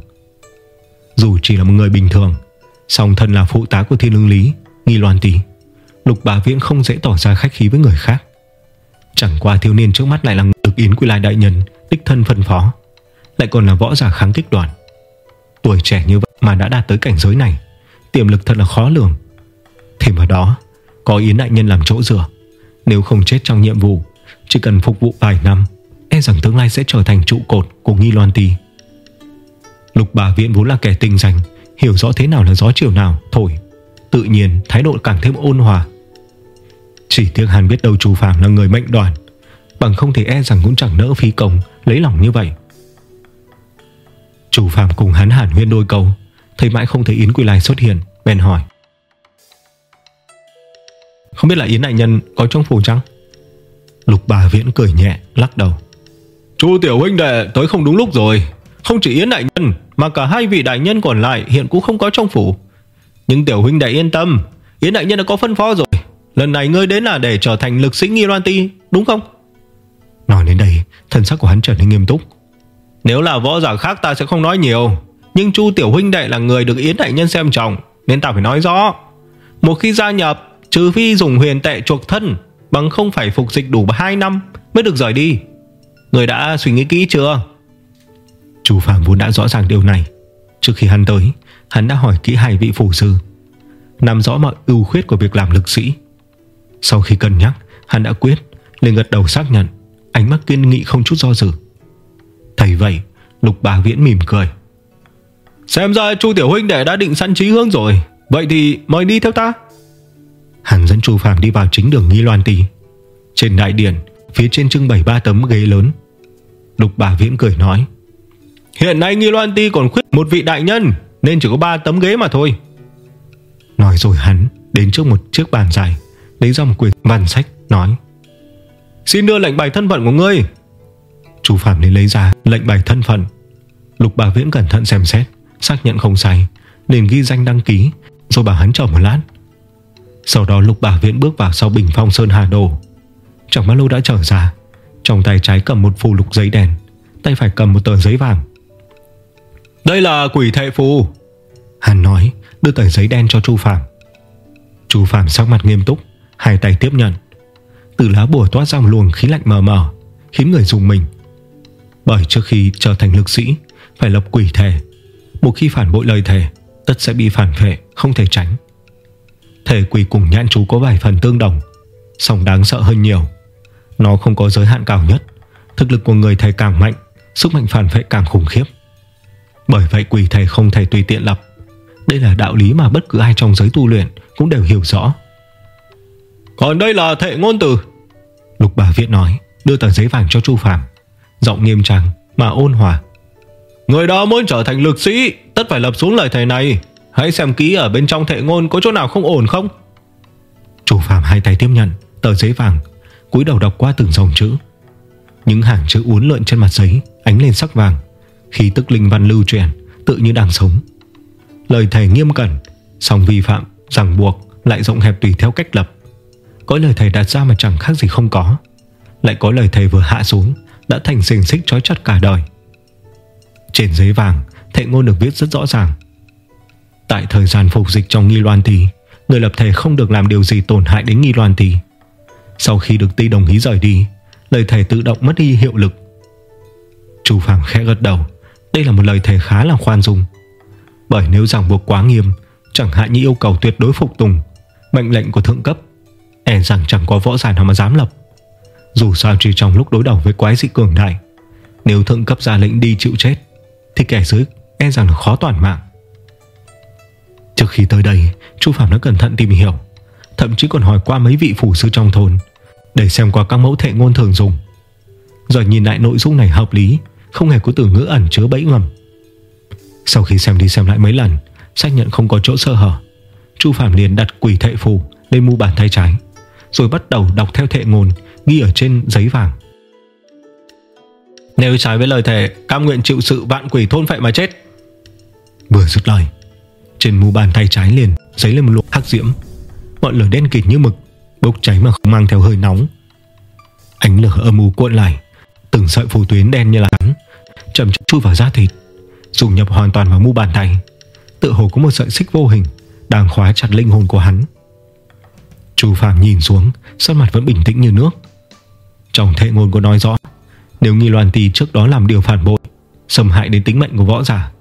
[SPEAKER 1] Dù chỉ là một người bình thường, song thân là phụ tá của thiên lương lý, Nghi loan tí Lục bà viễn không dễ tỏ ra khách khí với người khác. Chẳng qua thiếu niên trước mắt lại là được Yến Quy Lai Đại Nhân, Đích thân phân phó, Lại còn là võ giả kháng kích đoàn. Tuổi trẻ như vậy mà đã đạt tới cảnh giới này, Tiềm lực thật là khó lường. Thêm vào đó, Có Yến Đại Nhân làm chỗ dựa. Nếu không chết trong nhiệm vụ, Chỉ cần phục vụ vài năm E rằng tương lai sẽ trở thành trụ cột của Nghi Loan Tì Lục bà viện vốn là kẻ tinh danh, Hiểu rõ thế nào là gió chiều nào, thổi. Tự nhiên, thái độ càng thêm ôn hòa. Chỉ tiếc hắn biết đâu chú Phạm là người mệnh đoàn Bằng không thì e rằng cũng chẳng nỡ phí công Lấy lòng như vậy. Chủ Phạm cùng hắn hẳn huyên đôi câu, Thấy mãi không thấy Yến quỳ Lai xuất hiện, Bèn hỏi. Không biết là Yến Đại Nhân có trong phủ chăng? Lục bà viễn cười nhẹ lắc đầu. Chu tiểu huynh đệ tới không đúng lúc rồi. Không chỉ Yến đại nhân Mà cả hai vị đại nhân còn lại hiện cũng không có trong phủ. Nhưng tiểu huynh đệ yên tâm Yến đại nhân đã có phân phó rồi. Lần này ngươi đến là để trở thành lực sĩ Nghi Loan Ti Đúng không? Nói đến đây Thần sắc của hắn trở nên nghiêm túc. Nếu là võ giả khác ta sẽ không nói nhiều. Nhưng Chu Tiểu Huynh Đệ là người được Yến Đại Nhân xem trọng Nên ta phải nói rõ. Một khi gia nhập Trừ phi dùng huyền tệ chuộc thân, Bằng không phải phục dịch đủ 2 năm Mới được rời đi. Người đã suy nghĩ kỹ chưa? Chú Phạm vốn đã rõ ràng điều này. Trước khi hắn tới, Hắn đã hỏi kỹ hai vị phủ sư Nằm rõ mọi ưu khuyết của việc làm lực sĩ. Sau khi cân nhắc, Hắn đã quyết, liền gật đầu xác nhận, Ánh mắt kiên nghị không chút do dự. Thầy vậy, Lục bà viễn mỉm cười. Xem ra chu tiểu huynh đệ đã định sẵn trí hướng rồi, Vậy thì mời đi theo ta. Hàng dẫn chu Phạm đi vào chính đường nghi loan tì Trên đại điện, Phía trên trưng bày ba tấm ghế lớn. Lục bà viễn cười nói, Hiện nay nghi loan ti còn khuyết một vị đại nhân, Nên chỉ có ba tấm ghế mà thôi. Nói rồi hắn Đến trước một chiếc bàn dài, Lấy ra một quyển văn sách, nói, Xin đưa lệnh bài thân phận của ngươi. Chú Phạm nên lấy ra lệnh bài thân phận. Lục bà Viễn cẩn thận xem xét, Xác nhận không sai, liền ghi danh đăng ký, Rồi bảo hắn chờ một lát. Sau đó Lục bà Viễn bước vào sau bình phong Sơn Hà Đồ. Chẳng bao lâu đã trở ra Trong tay trái cầm một phù lục giấy đèn Tay phải cầm một tờ giấy vàng. Đây là quỷ thệ phù. Hắn nói đưa tờ giấy đen cho Chu Phạm Chu Phạm sắc mặt nghiêm túc Hai tay tiếp nhận. Từ lá bùa toát ra một luồng khí lạnh mờ mờ Khiến người dùng mình. Bởi trước khi trở thành lực sĩ Phải lập quỷ thể Một khi phản bội lời thể Tất sẽ bị phản vệ không thể tránh Thể quỷ cùng nhãn chú có vài phần tương đồng Song đáng sợ hơn nhiều. Nó không có giới hạn cao nhất. Thực lực của người thầy càng mạnh Sức mạnh phản vệ càng khủng khiếp. Bởi vậy quỷ thầy không thể tùy tiện lập. Đây là đạo lý mà bất cứ ai trong giới tu luyện Cũng đều hiểu rõ. Còn đây là thệ ngôn từ. Lục bà viện nói Đưa tờ giấy vàng cho Chu Phạm Giọng nghiêm trang mà ôn hòa. Người đó muốn trở thành lực sĩ Tất phải lập xuống lời thầy này Hãy xem ký ở bên trong thệ ngôn có chỗ nào không ổn không? Chủ Phạm hai tay tiếp nhận Tờ giấy vàng cúi đầu đọc qua từng dòng chữ. Những hàng chữ uốn lượn trên mặt giấy Ánh lên sắc vàng. Khi tức linh văn lưu truyền Tự như đang sống. Lời thầy nghiêm cẩn song vi phạm, ràng buộc Lại rộng hẹp tùy theo cách lập. Có lời thầy đặt ra mà chẳng khác gì không có. Lại có lời thầy vừa hạ xuống Đã thành xình xích trói chặt cả đời. Trên giấy vàng Thệ ngôn được viết rất rõ ràng. Tại thời gian phục dịch trong nghi loan tỷ Người lập thể không được làm điều gì tổn hại đến nghi loan tỷ Sau khi được ti đồng ý rời đi, Lời thể tự động mất đi hiệu lực. Chú Phạm khẽ gật đầu, Đây là một lời thể khá là khoan dung. Bởi nếu ràng buộc quá nghiêm, Chẳng hạn như yêu cầu tuyệt đối phục tùng, Mệnh lệnh của thượng cấp E rằng chẳng có võ giả nào mà dám lập. Dù sao chỉ trong lúc đối đầu với quái dị cường đại, Nếu thượng cấp ra lệnh đi chịu chết, Thì kẻ dưới e rằng là khó toàn mạng. Trước khi tới đây Chu Phạm đã cẩn thận tìm hiểu, Thậm chí còn hỏi qua mấy vị phủ sư trong thôn, Để xem qua các mẫu thệ ngôn thường dùng. Rồi nhìn lại nội dung này hợp lý, Không hề có từ ngữ ẩn chứa bẫy ngầm. Sau khi xem đi xem lại mấy lần, Xác nhận không có chỗ sơ hở Chu Phạm liền đặt quỷ thệ phù Lên mu bàn tay trái, Rồi bắt đầu đọc theo thệ ngôn Ghi ở trên giấy vàng. Nếu trái với lời thề, Cam nguyện chịu sự vạn quỷ thôn phệ mà chết. Vừa dứt lời trên mu bàn tay trái liền, Giấy lên một luồng hắc diễm. Ngọn lửa đen kịt như mực, Bốc cháy mà không mang theo hơi nóng. Ánh lửa âm u cuộn lại, Từng sợi phù tuyến đen như là rắn, Chậm chui vào da thịt, Dùng nhập hoàn toàn vào mu bàn tay. Tự hồ có một sợi xích vô hình Đang khóa chặt linh hồn của hắn. Chu Phạm nhìn xuống, Sắc mặt vẫn bình tĩnh như nước. Trong thệ ngôn có nói rõ, Nếu nghi loan tì trước đó làm điều phản bội, Xâm hại đến tính mệnh của võ giả,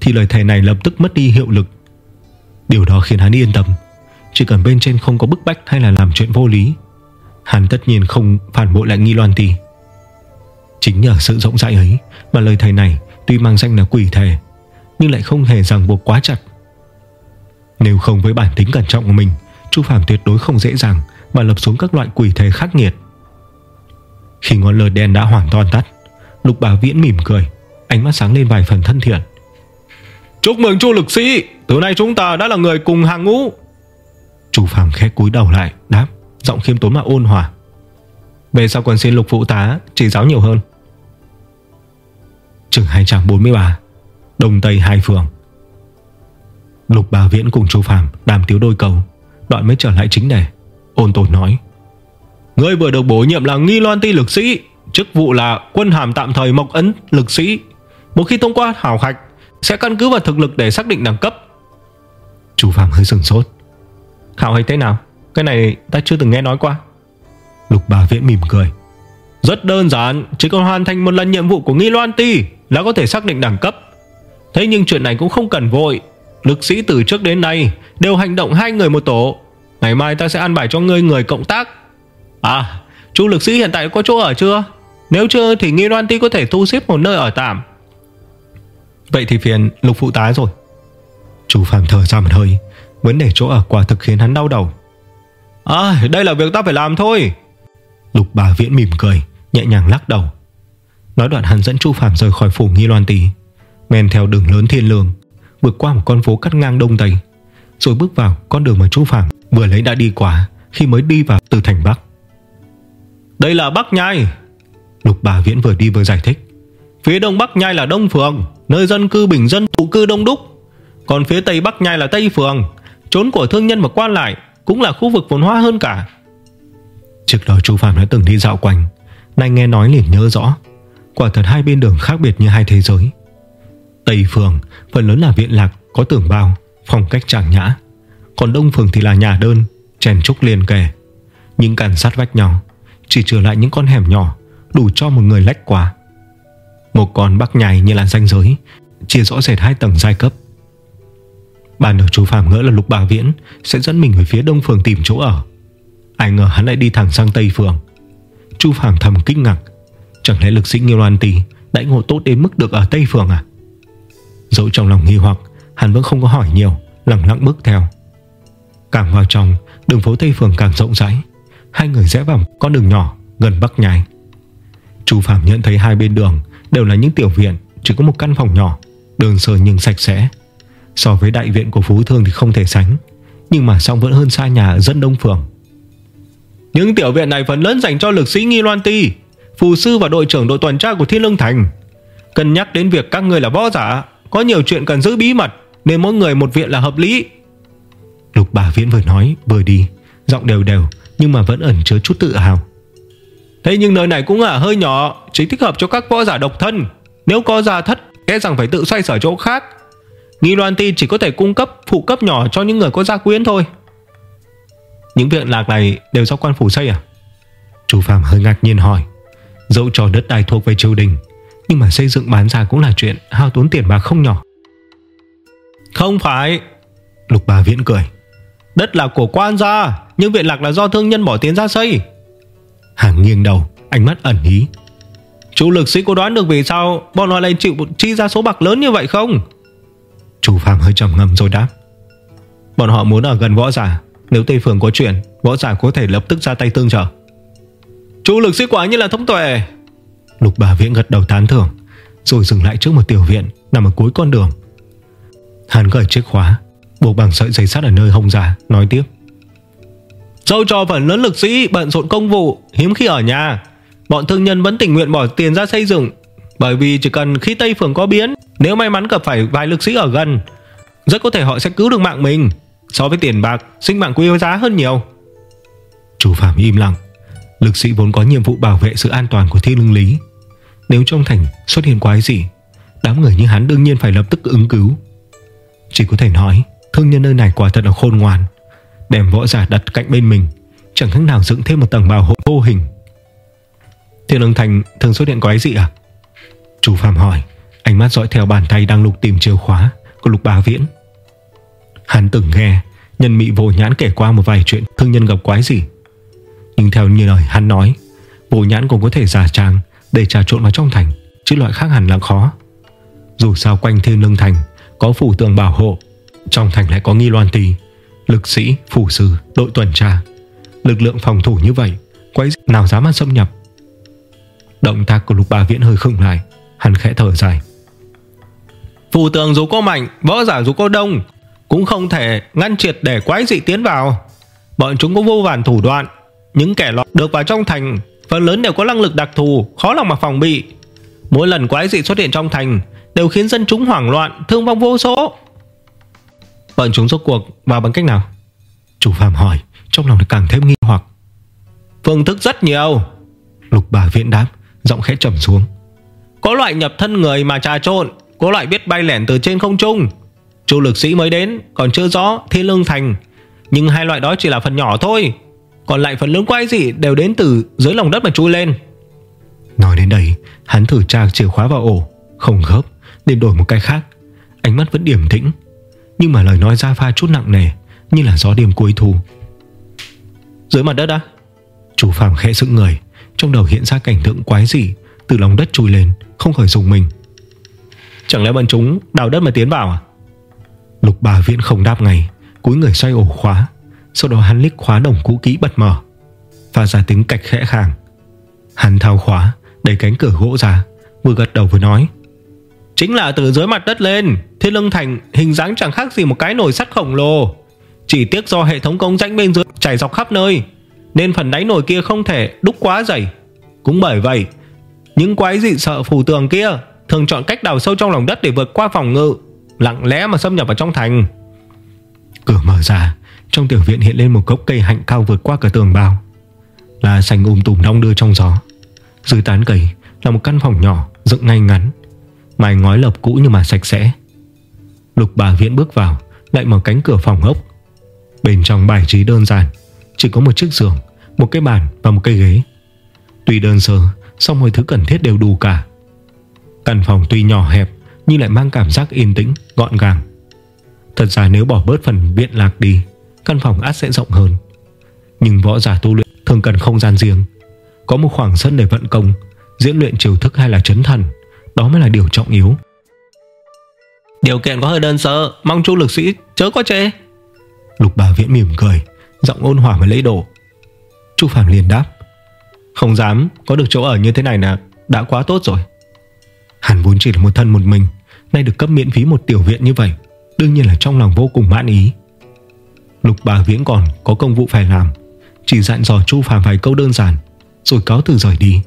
[SPEAKER 1] Thì lời thề này lập tức mất đi hiệu lực. Điều đó khiến hắn yên tâm. Chỉ cần bên trên không có bức bách hay là làm chuyện vô lý, Hắn tất nhiên không phản bội lại nghi loan tì Chính nhờ sự rộng rãi ấy Mà lời thầy này tuy mang danh là quỷ thề, Nhưng lại không hề ràng buộc quá chặt. Nếu không với bản tính cẩn trọng của mình, Chu Phạm tuyệt đối không dễ dàng Mà lập xuống các loại quỷ thề khắc nghiệt. Khi ngọn lửa đen đã hoàn toàn tắt, Lục bà viễn mỉm cười, Ánh mắt sáng lên vài phần thân thiện. Chúc mừng chu lực sĩ. Từ nay chúng ta đã là người cùng hàng ngũ. Chu Phàm khẽ cúi đầu lại, Đáp, Giọng khiêm tốn mà ôn hòa. Về sau còn xin lục phụ tá Chỉ giáo nhiều hơn. Trường 243 Đông Tây hai phường. Lục bà viễn cùng chu Phàm Đàm tiếu đôi cầu Đoạn mới trở lại chính đề, Ôn tồn nói. Ngươi vừa được bổ nhiệm là nghi loan ti lực sĩ, Chức vụ là quân hàm tạm thời mộc ấn lực sĩ. Một khi thông qua hảo hạch sẽ căn cứ vào thực lực để xác định đẳng cấp. Chú Phạm hơi sừng sốt. Khảo hạch thế nào? Cái này ta chưa từng nghe nói qua. Lục bà viễn mỉm cười. Rất đơn giản, Chỉ cần hoàn thành một lần nhiệm vụ của Nghi Loan Ti Là có thể xác định đẳng cấp. Thế nhưng chuyện này cũng không cần vội. Lực sĩ từ trước đến nay Đều hành động hai người một tổ. Ngày mai ta sẽ an bài cho ngươi người cộng tác. À Chú lực sĩ hiện tại có chỗ ở chưa? Nếu chưa thì Nghi Loan Ti có thể thu xếp một nơi ở tạm. Vậy thì phiền lục phụ tá rồi. Chú Phạm thở ra một hơi, Vấn đề chỗ ở quả thực khiến hắn đau đầu. À đây là việc ta phải làm thôi. Lục bà viễn mỉm cười, Nhẹ nhàng lắc đầu. Nói đoạn hắn dẫn Chu Phạm rời khỏi phủ Nghi Loan Tì Men theo đường lớn thiên lương, Vượt qua một con phố cắt ngang đông tây. Rồi bước vào con đường mà Chu Phạm Vừa lấy đã đi qua Khi mới đi vào từ thành Bắc. Đây là Bắc Nhai. Lục bà viễn vừa đi vừa giải thích. Phía đông Bắc Nhai là Đông Phường Nơi dân cư bình dân tụ cư đông đúc. Còn phía tây Bắc Nhai là Tây Phường. Trốn của thương nhân và quan lại Cũng là khu vực phồn hoa hơn cả. Trước đó Chu Phạm đã từng đi dạo quanh. Nay nghe nói liền nhớ rõ. Quả thật hai bên đường khác biệt như hai thế giới. Tây Phường, Phần lớn là viện lạc, có tường bao, Phong cách chẳng nhã. Còn Đông Phường thì là nhà đơn, Chèn trúc liền kề. Những cản sát vách nhau, Chỉ trừ lại những con hẻm nhỏ, Đủ cho một người lách qua. Một con bắc nhảy như là ranh giới, Chia rõ rệt hai tầng giai cấp. Ban đầu chú Phạm ngỡ là Lục Bà Viễn Sẽ dẫn mình về phía Đông Phường tìm chỗ ở. Ai ngờ hắn lại đi thẳng sang Tây Phường. Chú Phạm thầm kinh ngạc. Chẳng lẽ lực sĩ Nghiêu Loan Tì Đãi ngộ tốt đến mức được ở Tây Phường à? Dẫu trong lòng nghi hoặc, Hắn vẫn không có hỏi nhiều, Lặng lặng bước theo. Càng vào trong, Đường phố Tây Phường càng rộng rãi. Hai người rẽ vào con đường nhỏ, Gần Bắc nhài. Chu Phạm nhận thấy hai bên đường Đều là những tiểu viện, Chỉ có một căn phòng nhỏ, đơn sơ nhưng sạch sẽ. So với đại viện của Phú Thương thì không thể sánh, Nhưng mà song vẫn hơn xa nhà ở dân Đông Phường. Những tiểu viện này phần lớn dành cho lực sĩ Nghi Loan Ti, Phù sư và đội trưởng đội tuần tra của Thiên Lương Thành. Cần nhắc đến việc các người là võ giả, Có nhiều chuyện cần giữ bí mật, Nên mỗi người một viện là hợp lý. Lục bà viễn vừa nói, vừa đi, Giọng đều đều, nhưng mà vẫn ẩn chứa chút tự hào. Thế nhưng nơi này cũng là hơi nhỏ Chỉ thích hợp cho các võ giả độc thân. Nếu có gia thất E rằng phải tự xoay sở chỗ khác. Nghi Loan Ti chỉ có thể cung cấp phụ cấp nhỏ cho những người có gia quyến thôi. Những viện lạc này đều do quan phủ xây à? Chú Phạm hơi ngạc nhiên hỏi. Dẫu trò đất đai thuộc về triều đình Nhưng mà xây dựng bán ra cũng là chuyện Hao tốn tiền bạc không nhỏ. Không phải. Lục bà viễn cười. Đất là của quan gia Nhưng viện lạc là do thương nhân bỏ tiền ra xây Hàng nghiêng đầu Ánh mắt ẩn ý. Chú lực sĩ có đoán được vì sao Bọn họ lại chịu chi ra số bạc lớn như vậy không? Chủ Phạm hơi trầm ngâm rồi đáp. Bọn họ muốn ở gần võ giả. Nếu Tây Phường có chuyện Võ giả có thể lập tức ra tay tương trợ. Chú lực sĩ quả như là thông tuệ. Lục bà viện gật đầu tán thưởng Rồi dừng lại trước một tiểu viện Nằm ở cuối con đường. Hắn cởi chiếc khóa Buộc bằng sợi dây sắt ở nơi hông giả Nói tiếp Dâu cho phần lớn lực sĩ bận rộn công vụ, Hiếm khi ở nhà. Bọn thương nhân vẫn tình nguyện bỏ tiền ra xây dựng, Bởi vì chỉ cần khi Tây Phường có biến, Nếu may mắn gặp phải vài lực sĩ ở gần, Rất có thể họ sẽ cứu được mạng mình. So với tiền bạc, Sinh mạng quý giá hơn nhiều. Chủ Phạm im lặng. Lực sĩ vốn có nhiệm vụ bảo vệ sự an toàn của thi lương lý. Nếu trong thành xuất hiện quái gì Đám người như hắn đương nhiên phải lập tức ứng cứu. Chỉ có thể nói, Thương nhân nơi này quả thật là khôn ngoan. Đem võ giả đặt cạnh bên mình, Chẳng khác nào dựng thêm một tầng bảo hộ vô hình. Thiên lương thành thường xuất hiện quái dị à? Chủ Phạm hỏi, Ánh mắt dõi theo bàn tay đang lục tìm chìa khóa Của lục bá viễn. Hắn từng nghe, Nhân mị vô nhãn kể qua một vài chuyện Thương nhân gặp quái gì Nhưng theo như lời hắn nói, Vô nhãn cũng có thể giả trang Để trà trộn vào trong thành, Chứ loại khác hẳn là khó. Dù sao quanh thiên lương thành Có phủ tường bảo hộ, Trong thành lại có nghi loan tì Lực sĩ, phủ sư, đội tuần tra. Lực lượng phòng thủ như vậy Quái nào dám ăn xâm nhập? Động tác của lục bà viễn hơi khựng lại Hắn khẽ thở dài. Phù tường dù có mạnh Võ giả dù có đông Cũng không thể ngăn triệt để quái dị tiến vào. Bọn chúng có vô vàn thủ đoạn. Những kẻ lọt được vào trong thành Phần lớn đều có năng lực đặc thù Khó lòng mà phòng bị. Mỗi lần quái dị xuất hiện trong thành Đều khiến dân chúng hoảng loạn Thương vong vô số. Bọn chúng rốt cuộc vào bằng cách nào? Chủ phạm hỏi, Trong lòng càng thêm nghi hoặc. Phương thức rất nhiều. Lục bà viện đáp, Giọng khẽ trầm xuống. Có loại nhập thân người mà trà trộn, Có loại biết bay lẻn từ trên không trung. Chu lực sĩ mới đến, Còn chưa rõ thiên lương thành. Nhưng hai loại đó chỉ là phần nhỏ thôi. Còn lại phần lớn quái gì đều đến từ dưới lòng đất mà chui lên. Nói đến đây, Hắn thử tra chìa khóa vào ổ, Không khớp nên đổi một cái khác. Ánh mắt vẫn điểm tĩnh. Nhưng mà lời nói ra pha chút nặng nề Như là gió đêm cuối thu. Dưới mặt đất á? Chủ phàm khẽ sững người Trong đầu hiện ra cảnh tượng quái dị Từ lòng đất chui lên Không khỏi dùng mình. Chẳng lẽ bọn chúng đào đất mà tiến vào à? Lục bà viễn không đáp ngay Cúi người xoay ổ khóa. Sau đó hắn lích khóa đồng cũ kỹ bật mở Và ra tiếng cạch khẽ khàng. Hắn thao khóa Đẩy cánh cửa gỗ ra Vừa gật đầu vừa nói Chính là từ dưới mặt đất lên. Thiên lương thành hình dáng chẳng khác gì một cái nồi sắt khổng lồ. Chỉ tiếc do hệ thống công rãnh bên dưới chảy dọc khắp nơi, Nên phần đáy nồi kia không thể đúc quá dày. Cũng bởi vậy, Những quái dị sợ phù tường kia Thường chọn cách đào sâu trong lòng đất để vượt qua phòng ngự, Lặng lẽ mà xâm nhập vào trong thành. Cửa mở ra, Trong tiểu viện hiện lên một gốc cây hạnh cao vượt qua cả tường bao. Là sành um tùm đong đưa trong gió. Dưới tán cây là một căn phòng nhỏ Dựng ngay ngắn. Mái ngói lợp cũ nhưng mà sạch sẽ. Lục bà viễn bước vào Lại mở cánh cửa phòng ốc. Bên trong bài trí đơn giản Chỉ có một chiếc giường Một cái bàn và một cây ghế. Tuy đơn sơ song mọi thứ cần thiết đều đủ cả. Căn phòng tuy nhỏ hẹp Nhưng lại mang cảm giác yên tĩnh, gọn gàng. Thật ra nếu bỏ bớt phần biện lạc đi Căn phòng át sẽ rộng hơn. Nhưng võ giả tu luyện thường cần không gian riêng. Có một khoảng sân để vận công Diễn luyện chiều thức hay là chấn thần. Đó mới là điều trọng yếu. Điều kiện có hơi đơn sơ Mong chu lực sĩ chớ có chê Lục bà viễn mỉm cười Giọng ôn hòa và lấy độ Chu Phạm liền đáp Không dám có được chỗ ở như thế này là Đã quá tốt rồi. Hắn vốn chỉ là một thân một mình Nay được cấp miễn phí một tiểu viện như vậy Đương nhiên là trong lòng vô cùng mãn ý. Lục bà viễn còn có công vụ phải làm Chỉ dặn dò Chu Phạm vài câu đơn giản Rồi cáo từ rời đi.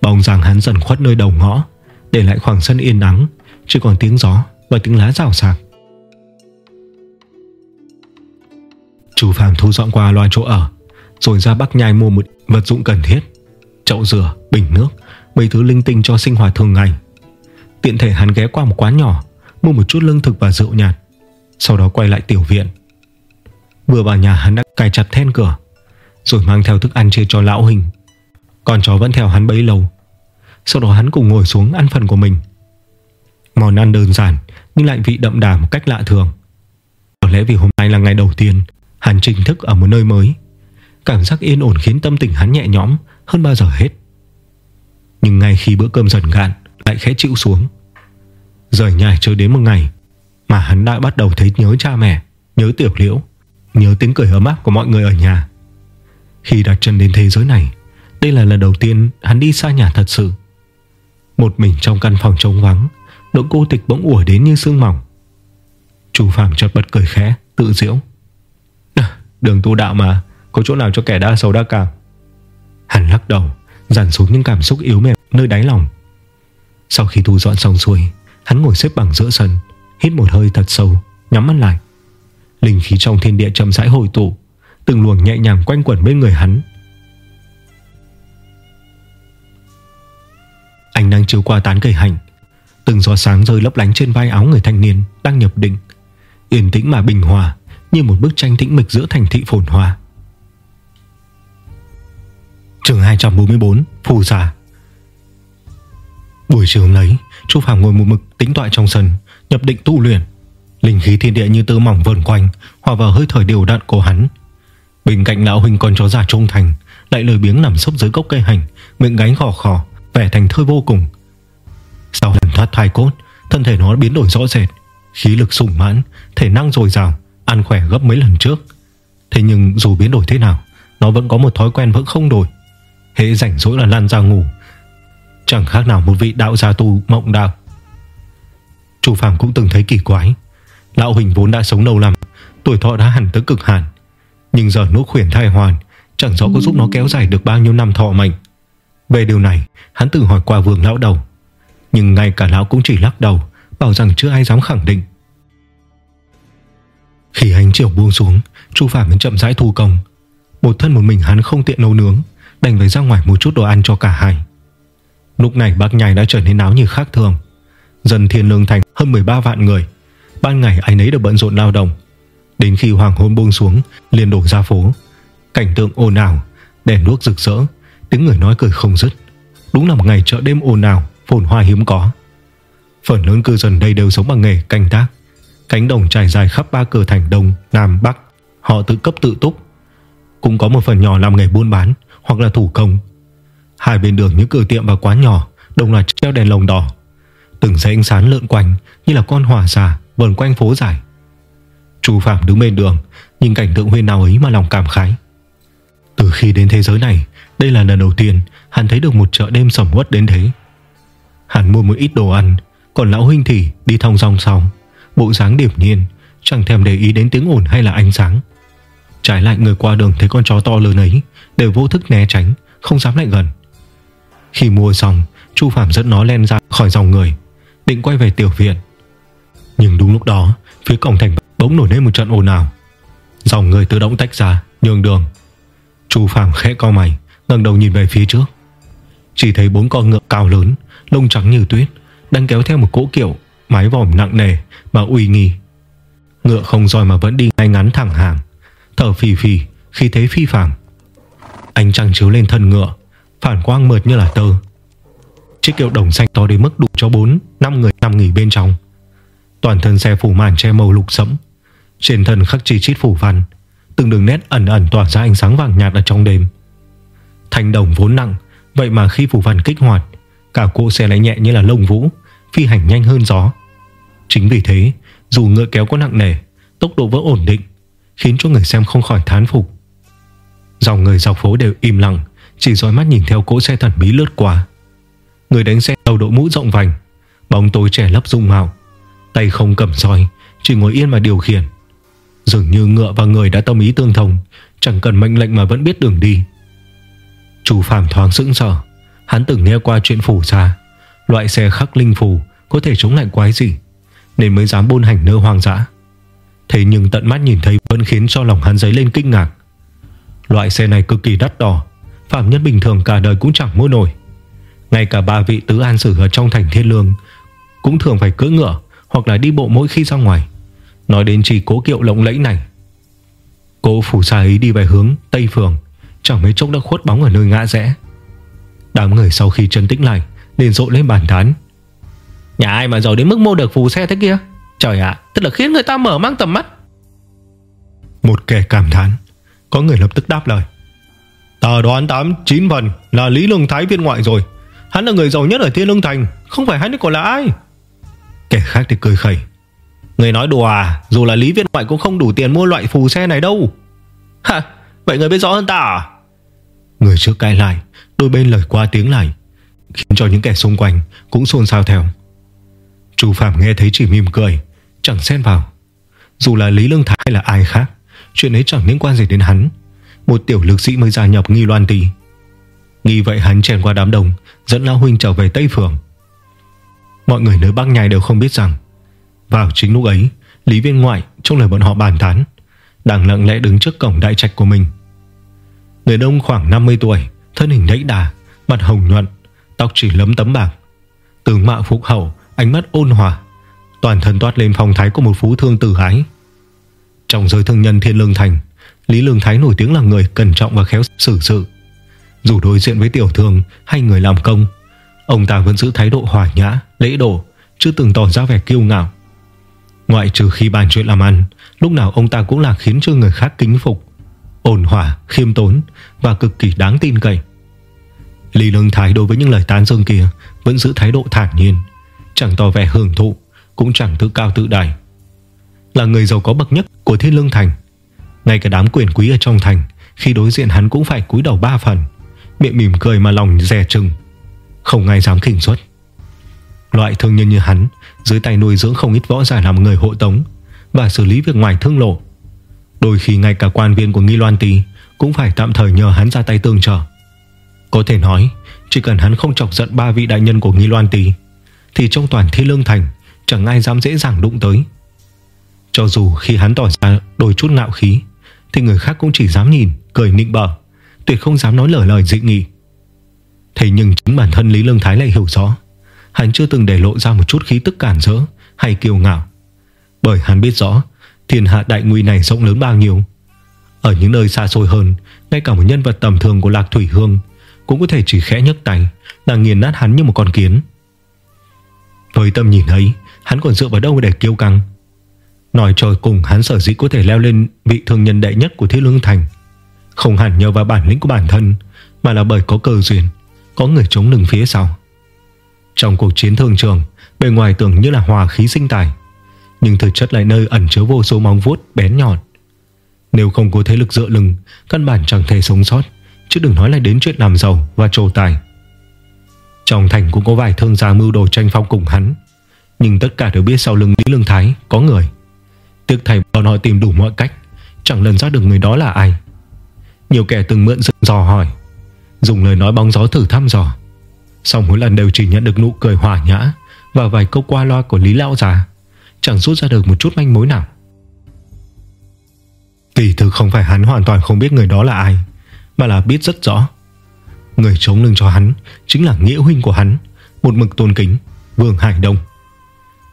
[SPEAKER 1] Bóng rằng hắn dần khuất nơi đầu ngõ để lại khoảng sân yên ắng Chỉ còn tiếng gió và tiếng lá rào sạc Chú Phạm thu dọn qua loa chỗ ở Rồi ra Bắc Nhai mua một vật dụng cần thiết Chậu rửa, bình nước Mấy thứ linh tinh cho sinh hoạt thường ngày. Tiện thể hắn ghé qua một quán nhỏ Mua một chút lương thực và rượu nhạt Sau đó quay lại tiểu viện. Vừa vào nhà hắn đã cài chặt then cửa Rồi mang theo thức ăn chia cho lão hình Con chó vẫn theo hắn bấy lâu sau đó hắn cùng ngồi xuống ăn phần của mình. Món ăn đơn giản, Nhưng lại vị đậm đà một cách lạ thường. Có lẽ vì hôm nay là ngày đầu tiên, Hắn chính thức ở một nơi mới. Cảm giác yên ổn khiến tâm tình hắn nhẹ nhõm Hơn bao giờ hết. Nhưng ngay khi bữa cơm dần gạn, Lại khẽ chịu xuống. Rời nhà chưa đến một ngày, Mà hắn đã bắt đầu thấy nhớ cha mẹ, Nhớ tiểu liễu, Nhớ tiếng cười ấm áp của mọi người ở nhà. Khi đặt chân đến thế giới này, Đây là lần đầu tiên hắn đi xa nhà thật sự. Một mình trong căn phòng trống vắng Nỗi cô tịch bỗng ủa đến như sương mỏng. Chú phạm chợt bật cười khẽ, Tự diễu Đường tu đạo mà, Có chỗ nào cho kẻ đa sầu đa cảm? Hắn lắc đầu, dằn xuống những cảm xúc yếu mềm nơi đáy lòng. Sau khi thu dọn xong xuôi, Hắn ngồi xếp bằng giữa sân, Hít một hơi thật sâu, Nhắm mắt lại. Linh khí trong thiên địa chậm rãi hồi tụ, Từng luồng nhẹ nhàng quanh quẩn bên người hắn. Ánh nắng chiếu qua tán cây hành. Từng gió sáng rơi lấp lánh trên vai áo người thanh niên Đang nhập định. Yên tĩnh mà bình hòa, Như một bức tranh tĩnh mịch giữa thành thị phồn hoa. Trường 244 Phù giả Buổi chiều lấy Chu Phạm ngồi một mực tính toại trong sân, Nhập định tu luyện. Linh khí thiên địa như tơ mỏng vờn quanh, Hòa vào hơi thở đều đặn của hắn. Bên cạnh lão huynh con chó già trung thành, Lại lời biếng nằm sấp dưới gốc cây hành, Miệng gánh khò khò. Vẻ thành thơi vô cùng. Sau lần thoát thai cốt, Thân thể nó biến đổi rõ rệt, Khí lực sủng mãn, Thể năng dồi dào, Ăn khỏe gấp mấy lần trước. Thế nhưng dù biến đổi thế nào, Nó vẫn có một thói quen vẫn không đổi. Hễ rảnh rỗi là lăn ra ngủ. Chẳng khác nào một vị đạo gia tu mộng đạo. Chủ phàm cũng từng thấy kỳ quái. Lão Huỳnh vốn đã sống lâu lắm, Tuổi thọ đã hẳn tới cực hạn. Nhưng giờ nốt khuyển thai hoàn, Chẳng rõ có giúp nó kéo dài được bao nhiêu năm thọ mệnh. Về điều này, Hắn từng hỏi qua vương lão đầu. Nhưng ngay cả lão cũng chỉ lắc đầu, Bảo rằng chưa ai dám khẳng định. Khi ánh chiều buông xuống, Chu Phạm mới chậm rãi thu công. Một thân một mình hắn không tiện nấu nướng, Đành phải ra ngoài một chút đồ ăn cho cả hai. Lúc này bác nhài đã trở nên náo như khác thường. Dân thiên lương thành hơn 13 vạn người. Ban ngày ai nấy đều bận rộn lao động. Đến khi hoàng hôn buông xuống, liền đổ ra phố. Cảnh tượng ồn ào, Đèn đuốc rực rỡ. Tiếng người nói cười không dứt. Đúng là một ngày chợ đêm ồn ào Phồn hoa hiếm có. Phần lớn cư dân đây đều sống bằng nghề canh tác. Cánh đồng trải dài khắp ba cửa thành Đông, Nam, Bắc. Họ tự cấp tự túc. Cũng có một phần nhỏ làm nghề buôn bán Hoặc là thủ công. Hai bên đường những cửa tiệm và quán nhỏ Đồng loạt treo đèn lồng đỏ. Từng dãy ánh sáng lượn quanh Như là con hỏa xà vần quanh phố dài. Chu Phạm đứng bên đường Nhìn cảnh tượng huyên nào ấy mà lòng cảm khái. Từ khi đến thế giới này đây là lần đầu tiên Hắn thấy được một chợ đêm sầm uất đến thế. Hắn mua một ít đồ ăn, Còn lão huynh thì đi thong dong xong. Bộ dáng điểm nhiên, Chẳng thèm để ý đến tiếng ồn hay là ánh sáng. Trái lại người qua đường thấy con chó to lớn ấy, Đều vô thức né tránh, Không dám lại gần. Khi mua xong, Chu Phạm dẫn nó len ra khỏi dòng người, Định quay về tiểu viện. Nhưng đúng lúc đó, Phía cổng thành bỗng nổi lên một trận ồn ào. Dòng người tự động tách ra, Nhường đường. Chu Phạm khẽ co mày ngẩng đầu nhìn về phía trước. Chỉ thấy bốn con ngựa cao lớn, Lông trắng như tuyết, Đang kéo theo một cỗ kiểu Mái vòm nặng nề mà uy nghi. Ngựa không roi mà vẫn đi ngay ngắn thẳng hàng, Thở phì phì khi thấy phi phàm. Ánh trăng chiếu lên thân ngựa, Phản quang mượt như là tơ. Chiếc kiệu đồng xanh to đến mức đủ cho 4 năm người nằm nghỉ bên trong. Toàn thân xe phủ màn che màu lục sẫm, Trên thân khắc chi chít phủ văn, Từng đường nét ẩn ẩn tỏa ra ánh sáng vàng nhạt ở trong đêm. Thành đồng vốn nặng. Vậy mà khi phủ văn kích hoạt, Cả cỗ xe lại nhẹ như là lông vũ, Phi hành nhanh hơn gió. Chính vì thế, dù ngựa kéo có nặng nề, Tốc độ vẫn ổn định, Khiến cho người xem không khỏi thán phục. Dòng người dọc phố đều im lặng, Chỉ dõi mắt nhìn theo cỗ xe thần bí lướt qua. Người đánh xe đầu đội mũ rộng vành, Bóng tối trẻ lấp dung mạo, Tay không cầm roi Chỉ ngồi yên mà điều khiển. Dường như ngựa và người đã tâm ý tương thông, Chẳng cần mệnh lệnh mà vẫn biết đường đi. Chủ phàm thoáng sững sờ. Hắn từng nghe qua chuyện phủ ra Loại xe khắc linh phù Có thể chống lại quái gì, Nên mới dám buôn hành nơi hoang dã. Thế nhưng tận mắt nhìn thấy Vẫn khiến cho lòng hắn dấy lên kinh ngạc. Loại xe này cực kỳ đắt đỏ Phạm nhân bình thường cả đời cũng chẳng mua nổi. Ngay cả ba vị tứ an sử ở trong thành thiên lương Cũng thường phải cưỡi ngựa Hoặc là đi bộ mỗi khi ra ngoài. Nói đến chỉ cố kiệu lộng lẫy này, Cố phủ xa ấy đi về hướng Tây Phường. Chẳng mấy chốc đã khuất bóng ở nơi ngã rẽ. Đám người sau khi chân tĩnh lại liền rộ lên bàn tán. Nhà ai mà giàu đến mức mua được phù xe thế kia? Trời ạ Thật là khiến người ta mở mang tầm mắt. Một kẻ cảm thán Có người lập tức đáp lời. Ta đoán 8, 9 phần là Lý Lương Thái viên ngoại rồi. Hắn là người giàu nhất ở Thiên Lương Thành Không phải hắn còn là ai? Kẻ khác thì cười khẩy. Người nói đùa à Dù là Lý viên ngoại cũng không đủ tiền mua loại phù xe này đâu. Hả Vậy người biết rõ hơn ta à? Người trước cãi lại, Đôi bên lời qua tiếng lại, Khiến cho những kẻ xung quanh cũng xôn xao theo. Chú Phạm nghe thấy chỉ mỉm cười, Chẳng xen vào. Dù là Lý Lương Thái hay là ai khác, Chuyện ấy chẳng liên quan gì đến hắn. Một tiểu lực sĩ mới gia nhập nghi loan tì Nghi vậy hắn chèn qua đám đông, Dẫn Lão Huynh trở về Tây Phường Mọi người nơi Bắc Nhai đều không biết rằng, Vào chính lúc ấy, Lý viên ngoại trong lời bọn họ bàn tán, Đang lặng lẽ đứng trước cổng đại trạch của mình. Người đông khoảng 50 tuổi Thân hình đẫy đà Mặt hồng nhuận Tóc chỉ lấm tấm bạc. Tướng mạo phúc hậu Ánh mắt ôn hòa Toàn thân toát lên phong thái của một phú thương tử ái Trong giới thương nhân Thiên Lương Thành Lý Lương Thái nổi tiếng là người cẩn trọng và khéo xử sự. Dù đối diện với tiểu thương Hay người làm công Ông ta vẫn giữ thái độ hòa nhã, lễ độ Chưa từng tỏ ra vẻ kiêu ngạo. Ngoại trừ khi bàn chuyện làm ăn Lúc nào ông ta cũng là khiến cho người khác kính phục. Ổn hòa, khiêm tốn Và cực kỳ đáng tin cậy. Lý Lương Thái đối với những lời tán dương kia Vẫn giữ thái độ thản nhiên Chẳng tỏ vẻ hưởng thụ Cũng chẳng tự cao tự đại. Là người giàu có bậc nhất của Thiên Lương Thành Ngay cả đám quyền quý ở trong thành Khi đối diện hắn cũng phải cúi đầu ba phần Miệng mỉm cười mà lòng dè chừng Không ai dám khinh suất. Loại thương nhân như hắn Dưới tay nuôi dưỡng không ít võ giả làm người hộ tống Và xử lý việc ngoài thương lộ Đôi khi ngay cả quan viên của Nghi Loan Tì Cũng phải tạm thời nhờ hắn ra tay tương trợ. Có thể nói, Chỉ cần hắn không chọc giận ba vị đại nhân của Nghi Loan Tì thì trong toàn thi Lương Thành Chẳng ai dám dễ dàng đụng tới. Cho dù khi hắn tỏ ra đôi chút ngạo khí, Thì người khác cũng chỉ dám nhìn, Cười nịnh bở Tuyệt không dám nói lời lời dị nghị. Thế nhưng chính bản thân Lý Lương Thái lại hiểu rõ, Hắn chưa từng để lộ ra một chút khí tức cản rỡ Hay kiêu ngạo. Bởi hắn biết rõ Thiên hạ đại nguy này rộng lớn bao nhiêu? Ở những nơi xa xôi hơn, Ngay cả một nhân vật tầm thường của Lạc Thủy Hương Cũng có thể chỉ khẽ nhấc tay Là nghiền nát hắn như một con kiến. Với tâm nhìn ấy, Hắn còn dựa vào đâu để kiêu căng? Nói trời cùng, hắn sở dĩ có thể leo lên Vị thương nhân đệ nhất của Thiết Lương Thành, Không hẳn nhờ vào bản lĩnh của bản thân, Mà là bởi có cơ duyên, Có người chống lưng phía sau. Trong cuộc chiến thương trường, Bề ngoài tưởng như là hòa khí sinh tài nhưng thực chất lại nơi ẩn chứa vô số móng vuốt bén nhọn. Nếu không có thế lực dựa lưng, Căn bản chẳng thể sống sót, Chứ đừng nói lại đến chuyện làm giàu và trồ tài. Trong thành cũng có vài thương gia mưu đồ tranh phong cùng hắn, Nhưng tất cả đều biết sau lưng Lý Lương Thái Có người. Tiếc thầy bọn họ tìm đủ mọi cách, Chẳng lần ra được người đó là ai. Nhiều kẻ từng mượn dựng dò hỏi, Dùng lời nói bóng gió thử thăm dò. Sau mỗi lần đều chỉ nhận được nụ cười hòa nhã Và vài câu qua loa của Lý Lão già. Chẳng rút ra được một chút manh mối nào. Kỳ thực không phải hắn hoàn toàn không biết người đó là ai, Mà là biết rất rõ. Người chống lưng cho hắn Chính là nghĩa huynh của hắn, Một mực tôn kính Vương Hải Đông.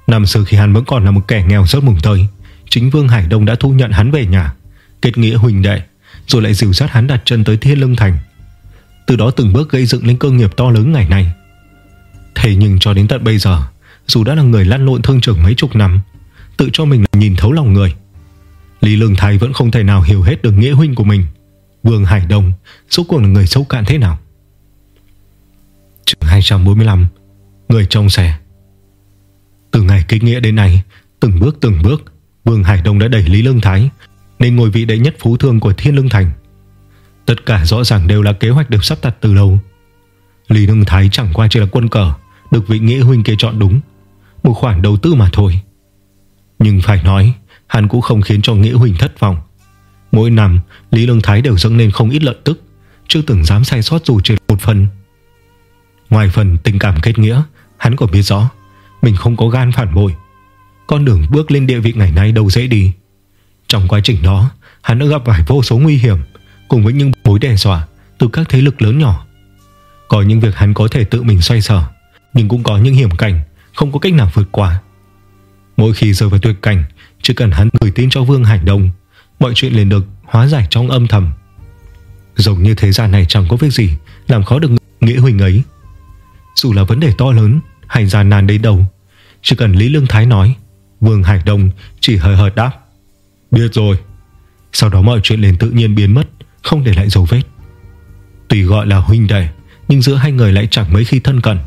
[SPEAKER 1] Năm xưa khi hắn vẫn còn là một kẻ nghèo rất mùng tơi Chính Vương Hải Đông đã thu nhận hắn về nhà, Kết nghĩa huynh đệ, Rồi lại dìu sát hắn đặt chân tới Thiên Lương Thành. Từ đó từng bước gây dựng lên cơ nghiệp to lớn ngày nay. Thế nhưng cho đến tận bây giờ dù đã là người lăn lộn thương trưởng mấy chục năm, Tự cho mình nhìn thấu lòng người. Lý Lương Thái vẫn không thể nào hiểu hết được nghĩa huynh của mình. Vương Hải Đông Số cuộc là người sâu cạn thế nào? Trường 245 Người trong xe. Từ ngày kích nghĩa đến nay, Từng bước từng bước, Vương Hải Đông đã đẩy Lý Lương Thái Nên ngồi vị đệ nhất phú thương của Thiên Lương Thành. Tất cả rõ ràng đều là kế hoạch được sắp đặt từ lâu. Lý Lương Thái chẳng qua chỉ là quân cờ, Được vị nghĩa huynh kia chọn đúng. Một khoản đầu tư mà thôi. Nhưng phải nói, Hắn cũng không khiến cho nghĩa huỳnh thất vọng. Mỗi năm, Lý Lương Thái đều dâng lên không ít lợi tức, Chưa từng dám sai sót dù chỉ một phần. Ngoài phần tình cảm kết nghĩa, Hắn còn biết rõ, Mình không có gan phản bội. Con đường bước lên địa vị ngày nay đâu dễ đi. Trong quá trình đó, Hắn đã gặp phải vô số nguy hiểm, Cùng với những mối đe dọa Từ các thế lực lớn nhỏ. Có những việc hắn có thể tự mình xoay sở, Nhưng cũng có những hiểm cảnh không có cách nào vượt qua. Mỗi khi rơi vào tuyệt cảnh, Chỉ cần hắn gửi tin cho Vương Hải Đông Mọi chuyện liền được hóa giải trong âm thầm. Giống như thế gian này chẳng có việc gì Làm khó được nghĩa huynh ấy. Dù là vấn đề to lớn Hay gian nan đến đâu, Chỉ cần Lý Lương Thái nói, Vương Hải Đông chỉ hơi hợt đáp. Biết rồi. Sau đó mọi chuyện liền tự nhiên biến mất, Không để lại dấu vết. Tùy gọi là huynh đệ, Nhưng giữa hai người lại chẳng mấy khi thân cận.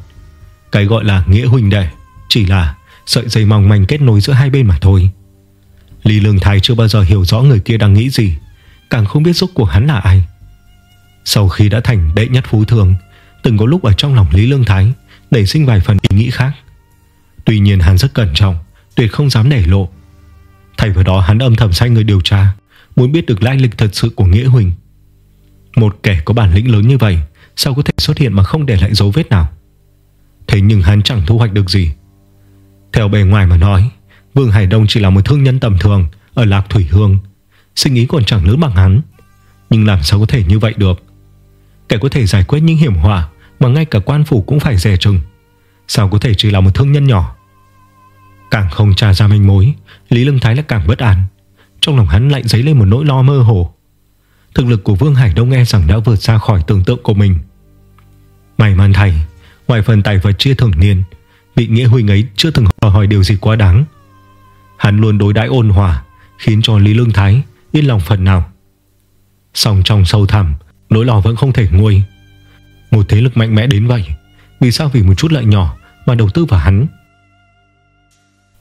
[SPEAKER 1] Cái gọi là nghĩa huynh đệ chỉ là sợi dây mỏng manh kết nối giữa hai bên mà thôi. Lý Lương Thái chưa bao giờ hiểu rõ người kia đang nghĩ gì, Càng không biết rốt cuộc hắn là ai. Sau khi đã thành đệ nhất phú thường, Từng có lúc ở trong lòng Lý Lương Thái Nảy sinh vài phần ý nghĩ khác. Tuy nhiên hắn rất cẩn trọng, Tuyệt không dám nảy lộ. Thay vào đó hắn âm thầm sai người điều tra, Muốn biết được lai lịch thật sự của Nghĩa Huỳnh. Một kẻ có bản lĩnh lớn như vậy, Sao có thể xuất hiện mà không để lại dấu vết nào? Thế nhưng hắn chẳng thu hoạch được gì. Theo bề ngoài mà nói, Vương Hải Đông chỉ là một thương nhân tầm thường Ở Lạc Thủy Hương. Sinh ý còn chẳng lớn bằng hắn, Nhưng làm sao có thể như vậy được? Kẻ có thể giải quyết những hiểm họa Mà ngay cả quan phủ cũng phải dè chừng, Sao có thể chỉ là một thương nhân nhỏ? Càng không tra ra manh mối, Lý Lương Thái lại càng bất an. Trong lòng hắn lại dấy lên một nỗi lo mơ hồ. Thực lực của Vương Hải Đông nghe rằng đã vượt ra khỏi tưởng tượng của mình. May mắn thầy Ngoài phần tài vật chia thường niên Vị nghĩa huynh ấy chưa từng hỏi, hỏi điều gì quá đáng. Hắn luôn đối đãi ôn hòa Khiến cho Lý Lương Thái Yên lòng phần nào. Song trong sâu thẳm Nỗi lo vẫn không thể nguôi. Một thế lực mạnh mẽ đến vậy Vì sao vì một chút lợi nhỏ Mà đầu tư vào hắn?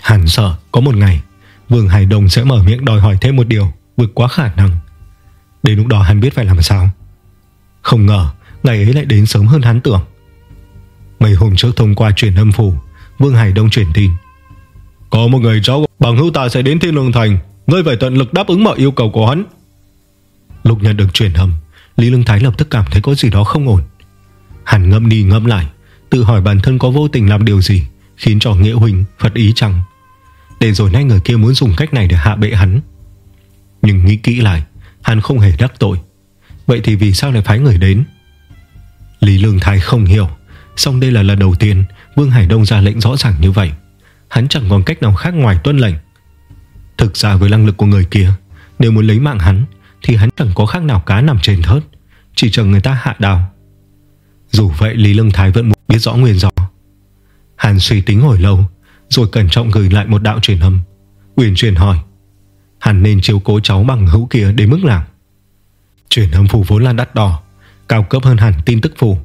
[SPEAKER 1] Hắn sợ có một ngày Vương Hải Đông sẽ mở miệng đòi hỏi thêm một điều Vượt quá khả năng. Đến lúc đó hắn biết phải làm sao. Không ngờ ngày ấy lại đến sớm hơn hắn tưởng. Mấy hôm trước thông qua truyền âm phủ, Vương Hải Đông truyền tin. Có một người cháu bằng hữu ta sẽ đến Thiên Lương Thành Ngươi phải tận lực đáp ứng mọi yêu cầu của hắn. Lúc nhận được truyền âm Lý Lương Thái lập tức cảm thấy có gì đó không ổn. Hắn ngâm đi ngâm lại, Tự hỏi bản thân có vô tình làm điều gì, Khiến cho Nghĩa Huỳnh phật ý chăng. Để rồi nay người kia muốn dùng cách này để hạ bệ hắn. Nhưng nghĩ kỹ lại, Hắn không hề đắc tội. Vậy thì vì sao lại phái người đến? Lý Lương Thái không hiểu. Xong đây là lần đầu tiên Vương Hải Đông ra lệnh rõ ràng như vậy. Hắn chẳng còn cách nào khác ngoài tuân lệnh. Thực ra với năng lực của người kia, Nếu muốn lấy mạng hắn, Thì hắn chẳng có khác nào cá nằm trên thớt. Chỉ chờ người ta hạ đào Dù vậy, Lý Lương Thái vẫn muốn biết rõ nguyên do. Hắn suy tính hồi lâu, Rồi cẩn trọng gửi lại một đạo truyền âm. Uyển truyền hỏi Hắn nên chiếu cố cháu bằng hữu kia đến mức nào? Truyền âm phù vốn là đắt đỏ, Cao cấp hơn hẳn tin tức phù.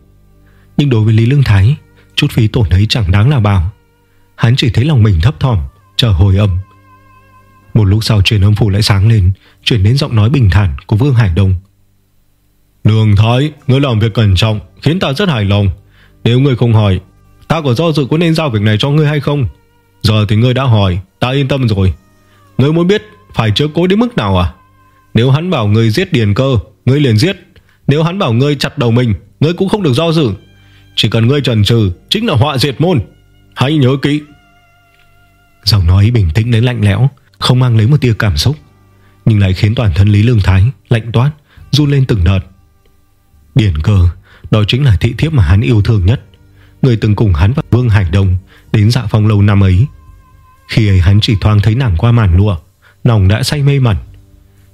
[SPEAKER 1] Nhưng đối với Lý Lương Thái, Chút phí tổn ấy chẳng đáng là bao. Hắn chỉ thấy lòng mình thấp thỏm, Chờ hồi âm. Một lúc sau truyền âm phủ lại sáng lên, Chuyển đến giọng nói bình thản của Vương Hải Đông. Lương Thái, Ngươi làm việc cẩn trọng, Khiến ta rất hài lòng. Nếu ngươi không hỏi, Ta có do dự có nên giao việc này cho ngươi hay không? Giờ thì ngươi đã hỏi, Ta yên tâm rồi. Ngươi muốn biết phải chớ cố đến mức nào à? Nếu hắn bảo ngươi giết điền cơ, Ngươi liền giết. Nếu hắn bảo ngươi chặt đầu mình, Ngươi cũng không được do dự. Chỉ cần ngươi trần trừ Chính là họa diệt môn. Hãy nhớ kỹ. Giọng nói bình tĩnh đến lạnh lẽo, Không mang lấy một tia cảm xúc, Nhưng lại khiến toàn thân Lý Lương Thái lạnh toát, Run lên từng đợt. Điển cơ, Đó chính là thị thiếp mà hắn yêu thương nhất. Người từng cùng hắn và Vương Hải Đông Đến dạ phong lâu năm ấy. Khi ấy hắn chỉ thoáng thấy nàng qua màn lụa Nòng đã say mê mẩn.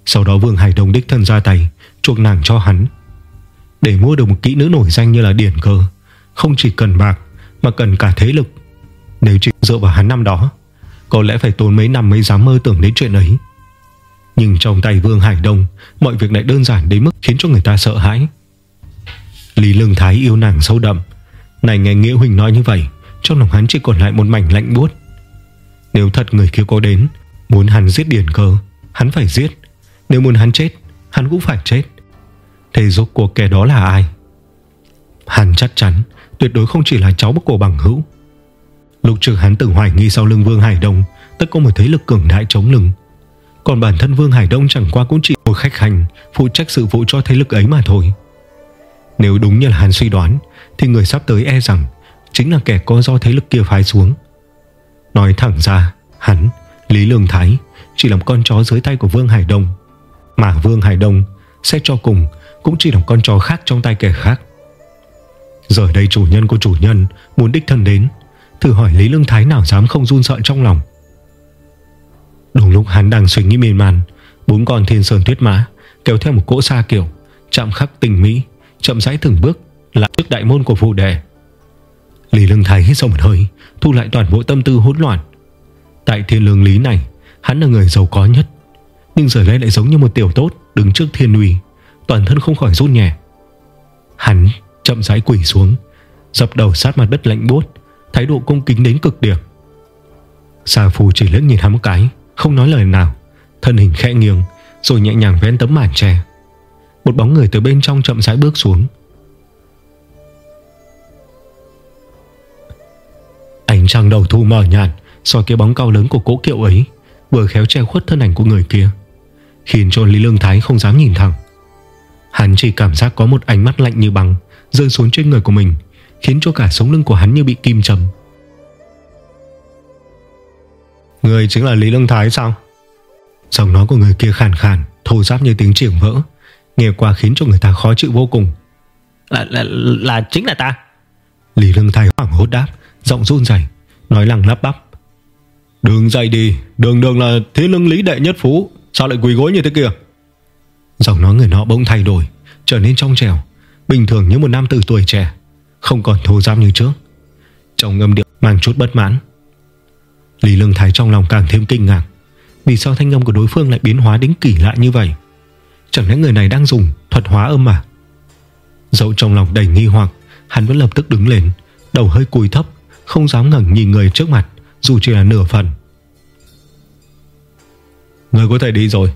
[SPEAKER 1] Sau đó Vương Hải Đông đích thân ra tay, Chuộc nàng cho hắn. Để mua được một kỹ nữ nổi danh như là Điển cơ không chỉ cần bạc, Mà cần cả thế lực. Nếu chỉ dựa vào hắn năm đó, Có lẽ phải tốn mấy năm mới dám mơ tưởng đến chuyện ấy. Nhưng trong tay Vương Hải Đông, Mọi việc lại đơn giản đến mức khiến cho người ta sợ hãi. Lý Lương Thái yêu nàng sâu đậm. Này nghe Nghĩa Huỳnh nói như vậy, Trong lòng hắn chỉ còn lại một mảnh lạnh buốt. Nếu thật người kia có đến, Muốn hắn giết điển cơ, Hắn phải giết. Nếu muốn hắn chết, Hắn cũng phải chết. Thế rốt cuộc kẻ đó là ai? Hắn chắc chắn Tuyệt đối không chỉ là cháu của bằng hữu. Lục trường hắn từng hoài nghi sau lưng Vương Hải Đông Tất có một thế lực cường đại chống lưng. Còn bản thân Vương Hải Đông chẳng qua cũng chỉ một khách hành Phụ trách sự vụ cho thế lực ấy mà thôi. Nếu đúng như là hắn suy đoán Thì người sắp tới e rằng Chính là kẻ có do thế lực kia phái xuống. Nói thẳng ra Hắn, Lý Lương Thái Chỉ là một con chó dưới tay của Vương Hải Đông. Mà Vương Hải Đông Xét cho cùng cũng chỉ là một con chó khác trong tay kẻ khác. Giờ đây chủ nhân của chủ nhân Muốn đích thân đến, Thử hỏi Lý Lương Thái nào dám không run sợ trong lòng. Đúng lúc hắn đang suy nghĩ miên man, Bốn con thiên sơn tuyết mã Kéo theo một cỗ xa kiểu, Chạm khắc tình mỹ, Chậm rãi từng bước Là trước đại môn của phụ đề Lý Lương Thái hít sâu một hơi, Thu lại toàn bộ tâm tư hỗn loạn. Tại thiên lương lý này, Hắn là người giàu có nhất, Nhưng giờ đây lại giống như một tiểu tốt Đứng trước thiên uy, Toàn thân không khỏi run nhẹ. Hắn chậm rãi quỳ xuống, Dập đầu sát mặt đất lạnh buốt, Thái độ cung kính đến cực điểm. Sa phù chỉ lẫn nhìn hắn một cái, Không nói lời nào, Thân hình khẽ nghiêng, Rồi nhẹ nhàng vén tấm màn tre Một bóng người từ bên trong chậm rãi bước xuống. Ánh trăng đầu thu mờ nhạt, soi cái bóng cao lớn của cố kiệu ấy, Vừa khéo che khuất thân ảnh của người kia, Khiến cho Lý Lương Thái không dám nhìn thẳng. Hắn chỉ cảm giác có một ánh mắt lạnh như băng. Rơi xuống trên người của mình Khiến cho cả sống lưng của hắn như bị kim châm. Người chính là Lý Lương Thái sao? Giọng nói của người kia khàn khàn Thô giáp như tiếng chiểng vỡ Nghe qua khiến cho người ta khó chịu vô cùng.
[SPEAKER 2] Là, là, là chính là ta.
[SPEAKER 1] Lý Lương Thái hoảng hốt đáp Giọng run rẩy Nói lằng lắp bắp. Đường dậy đi Đường đường là thế lưng lý đệ nhất phú Sao lại quỳ gối như thế kia? Giọng nói người nọ bỗng thay đổi Trở nên trong trèo Bình thường như một nam tử tuổi trẻ Không còn thô giáp như trước. Trong âm điệu mang chút bất mãn Lý Lương Thái trong lòng càng thêm kinh ngạc Vì sao thanh âm của đối phương lại biến hóa đến kỳ lạ như vậy? Chẳng lẽ người này đang dùng thuật hóa âm mà Dẫu trong lòng đầy nghi hoặc Hắn vẫn lập tức đứng lên Đầu hơi cúi thấp Không dám ngẩng nhìn người trước mặt Dù chỉ là nửa phần. Người có thể đi rồi.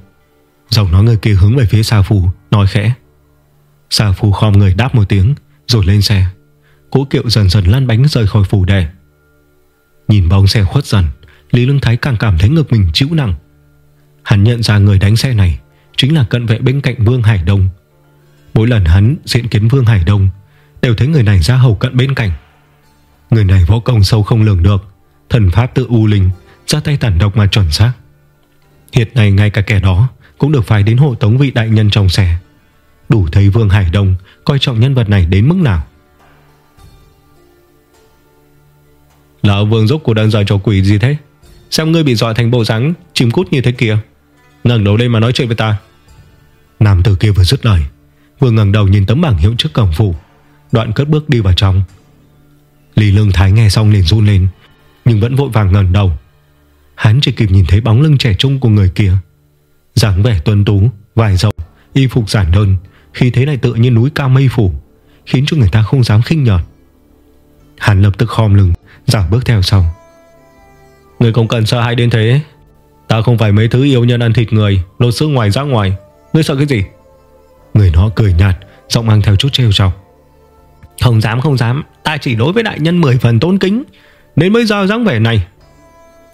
[SPEAKER 1] Giọng nói người kia hướng về phía xa phủ, Nói khẽ. Sa Phu khom người đáp một tiếng, Rồi lên xe. Cố kiệu dần dần lăn bánh rời khỏi phủ đệ. Nhìn bóng xe khuất dần, Lý Lương Thái càng cảm thấy ngực mình chịu nặng. Hắn nhận ra người đánh xe này Chính là cận vệ bên cạnh Vương Hải Đông. Mỗi lần hắn diện kiến Vương Hải Đông, Đều thấy người này ra hầu cận bên cạnh. Người này võ công sâu không lường được, Thần pháp tự u linh, Ra tay tản độc mà chuẩn xác. Hiện nay ngay cả kẻ đó Cũng được phải đến hộ tống vị đại nhân trong xe. Đủ thấy Vương Hải Đông coi trọng nhân vật này đến mức nào. Lão Vương dốc cuộc đang dọa cho quỷ gì thế? Xem ngươi bị dọa thành bộ rắn Chìm cút như thế kia? Ngẩng đầu lên mà nói chuyện với ta. Nam tử kia vừa dứt lời Vừa ngẩng đầu nhìn tấm bảng hiệu trước cổng phủ. Đoạn cất bước đi vào trong. Lý Lương Thái nghe xong liền run lên Nhưng vẫn vội vàng ngẩng đầu. Hắn chỉ kịp nhìn thấy bóng lưng trẻ trung của người kia. dáng vẻ tuân tú, vải rộng, y phục giản đơn khi thế này tự như núi cao mây phủ Khiến cho người ta không dám khinh nhợt Hắn lập tức khom lưng Giảm bước theo sau. Người không cần sợ hãi đến thế. Ta không phải mấy thứ yêu nhân ăn thịt người Lột xương ngoài ra ngoài. Ngươi sợ cái gì? Người nó cười nhạt Giọng mang theo chút trêu chọc. Không dám không dám. Ta chỉ đối với đại nhân 10 phần tôn kính. Nên mới ra dáng vẻ này.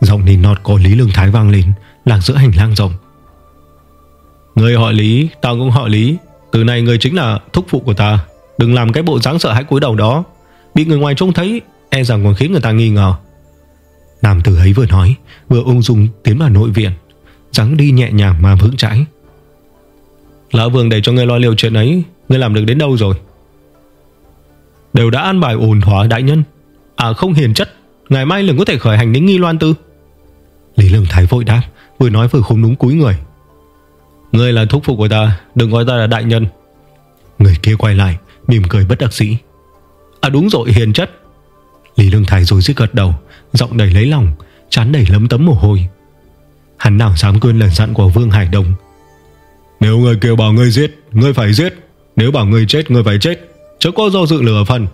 [SPEAKER 1] Giọng nìn nọt của Lý Lương Thái vang lên Lạc giữa hành lang rộng. Người họ Lý Tao cũng họ Lý từ nay người chính là thúc phụ của ta. Đừng làm cái bộ dáng sợ hãi cúi đầu đó. Bị người ngoài trông thấy E rằng còn khiến người ta nghi ngờ. Nam tử ấy vừa nói, Vừa ung dung tiến vào nội viện, dáng đi nhẹ nhàng mà vững chãi. Lão Vương để cho ngươi lo liệu chuyện ấy, Ngươi làm được đến đâu rồi? Đều đã an bài ổn thỏa, đại nhân. À không hiền chất, Ngày mai lừng có thể khởi hành đến nghi loan tư. Lý Lương Thái vội đáp, Vừa nói vừa không đúng cúi người. Ngươi là thúc phụ của ta, Đừng gọi ta là đại nhân. Người kia quay lại, mỉm cười bất đắc sĩ À đúng rồi, hiền chất. Lý Lương Thái rồi dứt gật đầu, Giọng đầy lấy lòng, Chán đầy lấm tấm mồ hôi. Hắn nào dám quên lời dặn của Vương Hải Đông Nếu người kêu bảo ngươi giết, Ngươi phải giết. Nếu bảo ngươi chết, ngươi phải chết. Chứ có do dự lửa phần.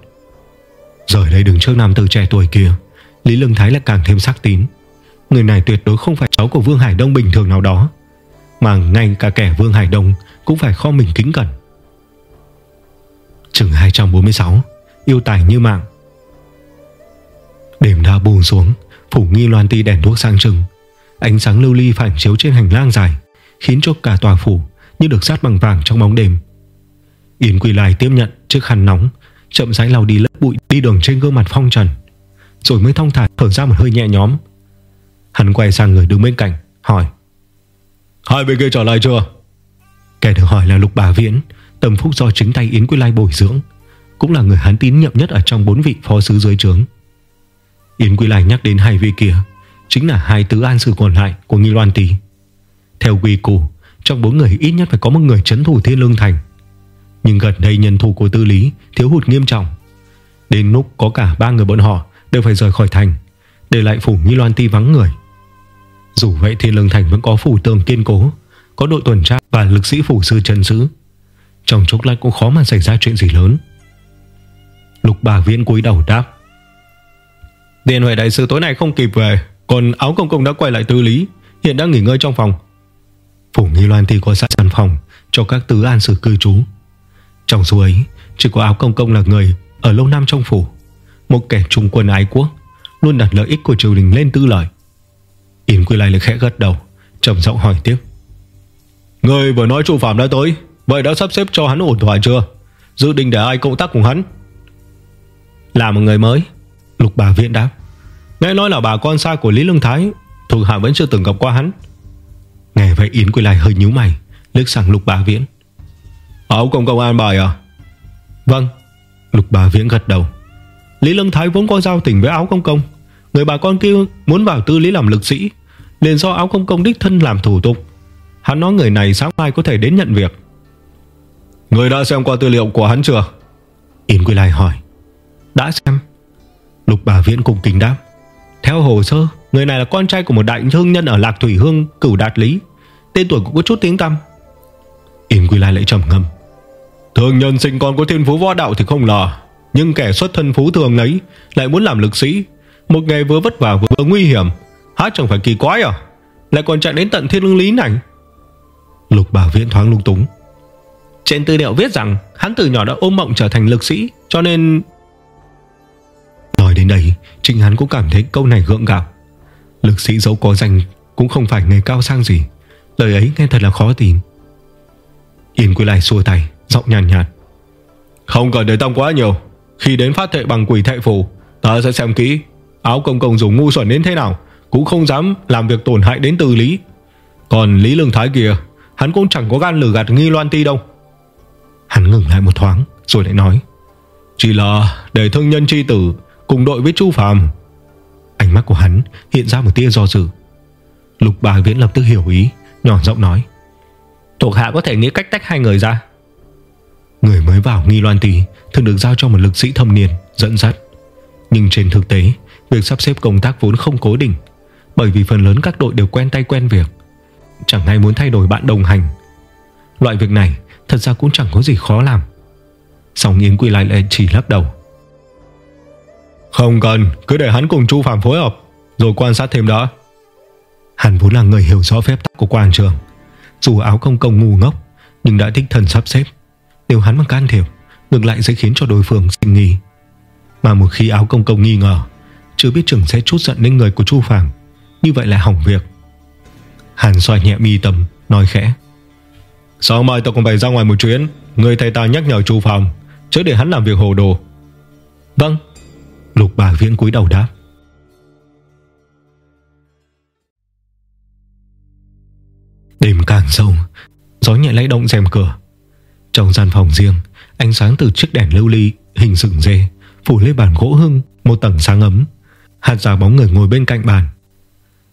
[SPEAKER 1] Rời đây đứng trước nam tử trẻ tuổi kia, Lý Lương Thái lại càng thêm sắc tín. Người này tuyệt đối không phải cháu của Vương Hải Đông bình thường nào đó. Mà ngay cả kẻ Vương Hải Đông Cũng phải kho mình kính cẩn. Chừng 246 Yêu tài như mạng. Đêm đã buông xuống, Phủ nghi loan ti đèn thuốc sang trừng Ánh sáng lưu ly phản chiếu trên hành lang dài, Khiến cho cả tòa phủ Như được sát bằng vàng trong bóng đêm. Yến quỳ lại tiếp nhận chiếc khăn nóng, Chậm rãi lau đi lớp bụi đi đường trên gương mặt phong trần, Rồi mới thong thả thở ra một hơi nhẹ nhóm Hắn quay sang người đứng bên cạnh, Hỏi Hai bên kia trở lại chưa? Kẻ được hỏi là Lục Bà Viễn, Tầm phúc do chính tay Yến Quy Lai bồi dưỡng, Cũng là người hắn tín nhiệm nhất Ở trong bốn vị phó sứ dưới trướng. Yến Quy Lai nhắc đến hai vị kia, Chính là hai tứ an sự còn lại Của Nghi Loan Tý. Theo quy củ, Trong bốn người ít nhất phải có một người chấn thủ Thiên Lương Thành. Nhưng gần đây nhân thủ của tư lý Thiếu hụt nghiêm trọng. Đến lúc có cả ba người bọn họ Đều phải rời khỏi thành, Để lại phủ Nghi Loan Ti vắng người. Dù vậy thì Lương Thành vẫn có phủ tường kiên cố, Có đội tuần tra và lực sĩ phủ sư chân giữ. Trong chốc lát cũng khó mà xảy ra chuyện gì lớn. Lục bà viễn cúi đầu đáp. Điện huệ đại sư, tối nay không kịp về, Còn áo công công đã quay lại tư lý, Hiện đang nghỉ ngơi trong phòng. Phủ Nghi Loan thì có sẵn sàn phòng Cho các tứ an sử cư trú. Trong số ấy, chỉ có áo công công là người Ở lâu năm trong phủ. Một kẻ trung quân ái quốc, Luôn đặt lợi ích của triều đình lên tư lợi. Yến Quy Lai lực khẽ gật đầu, trầm giọng hỏi tiếp. Người vừa nói chủ phạm đã tới, Vậy đã sắp xếp cho hắn ổn thỏa chưa? Dự định để ai cộng tác cùng hắn? Là một người mới, Lục bà viện đáp. Nghe nói là bà con xa của Lý Lương Thái, Thuộc hạ vẫn chưa từng gặp qua hắn. Nghe vậy Yến Quy Lai hơi nhíu mày Lước sang Lục Bà Viễn. Áo công công an bài à? Vâng Lục Bà Viễn gật đầu. Lý Lương Thái vốn có giao tình với áo công công Người bà con kia muốn vào tư lý làm lực sĩ liền do áo công công đích thân làm thủ tục. Hắn nói người này sáng mai có thể đến nhận việc. Người đã xem qua tư liệu của hắn chưa? Yến Quy Lai hỏi. Đã xem. Lục Bà Viễn cùng kính đáp. Theo hồ sơ Người này là con trai của một đại thương nhân ở Lạc Thủy Hương Cửu Đạt Lý. Tên tuổi cũng có chút tiếng tăm. Yên Quy Lai lại trầm ngâm. Thương nhân sinh con có thiên phú võ đạo thì không lò Nhưng kẻ xuất thân phú thường ấy Lại muốn làm lực sĩ một ngày vừa vất vả vừa nguy hiểm. Há chẳng phải kỳ quái à? Lại còn chạy đến tận thiên lương lý này. Lục Bảo Viễn thoáng lung túng. Trên tư liệu viết rằng Hắn từ nhỏ đã ôm mộng trở thành lực sĩ Cho nên Nói đến đây Chính hắn cũng cảm thấy câu này gượng gạo. Lực sĩ dẫu có danh Cũng không phải nghề cao sang gì. Lời ấy nghe thật là khó tin. Yên quy lại xua tay Giọng nhàn nhạt, nhạt. Không cần để tâm quá nhiều. Khi đến phát thệ bằng quỷ thệ phù Ta sẽ xem kỹ. Áo công công dùng ngu xuẩn đến thế nào, Cũng không dám làm việc tổn hại đến từ lý. Còn Lý Lương Thái kia, Hắn cũng chẳng có gan lử gạt nghi loan ti đâu. Hắn ngừng lại một thoáng, Rồi lại nói, Chỉ là để thương nhân chi tử Cùng đội với Chu Phàm. Ánh mắt của hắn hiện ra một tia do dự. Lục bà viễn lập tức hiểu ý, Nhỏ giọng nói,
[SPEAKER 2] Thuộc hạ có thể nghĩ cách tách hai người ra.
[SPEAKER 1] Người mới vào nghi loan tì Thường được giao cho một lực sĩ thâm niên Dẫn dắt. Nhưng trên thực tế Việc sắp xếp công tác vốn không cố định Bởi vì phần lớn các đội đều quen tay quen việc Chẳng ai muốn thay đổi bạn đồng hành. Loại việc này Thật ra cũng chẳng có gì khó làm. Xong Yến Quy lại lại chỉ lắc đầu. Không cần Cứ để hắn cùng Chu Phạm phối hợp Rồi quan sát thêm đó Hắn vốn là người hiểu rõ phép tắc của quan trường. Dù áo công công ngu ngốc Nhưng đã thích thần sắp xếp. Nếu hắn mà can thiệp Ngược lại sẽ khiến cho đối phương sinh nghi Mà một khi áo công công nghi ngờ Chưa biết chừng sẽ chút giận lên người của Chu Phạm Như vậy là hỏng việc. Hàn xoay nhẹ mi tâm Nói khẽ. Sáng mai tao còn phải ra ngoài một chuyến. Người thầy ta nhắc nhở Chu Phạm Chứ để hắn làm việc hồ đồ. Vâng. Lục bà viễn cúi đầu đáp. Đêm càng sâu Gió nhẹ lay động rèm cửa. Trong gian phòng riêng Ánh sáng từ chiếc đèn lưu ly Hình sừng dê Phủ lên bàn gỗ hưng Một tầng sáng ấm Hạt giả bóng người ngồi bên cạnh bàn.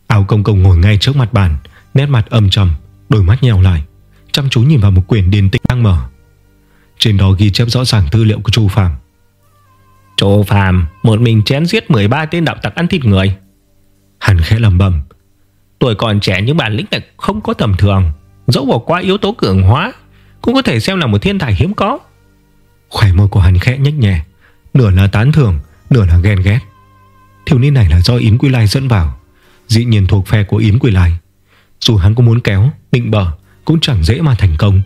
[SPEAKER 1] Áo công công ngồi ngay trước mặt bàn Nét mặt âm trầm Đôi mắt nhèo lại Chăm chú nhìn vào một quyển điển tịch đang mở. Trên đó ghi chép rõ ràng tư liệu của Chu Phạm
[SPEAKER 2] Chu Phạm Một mình chén giết 13 tên đạo tặc ăn thịt người.
[SPEAKER 1] Hắn khẽ lầm bầm
[SPEAKER 2] Tuổi còn trẻ nhưng bản lĩnh này không có tầm thường Dẫu bỏ qua yếu tố cường hóa Cũng có thể xem là một thiên tài hiếm có.
[SPEAKER 1] Khỏe môi của hắn khẽ nhếch nhẹ Nửa là tán thưởng Nửa là ghen ghét Thiếu niên này là do Yến Quy Lai dẫn vào. Dĩ nhiên thuộc phe của Yến Quy Lai. Dù hắn có muốn kéo, định bờ Cũng chẳng dễ mà thành công.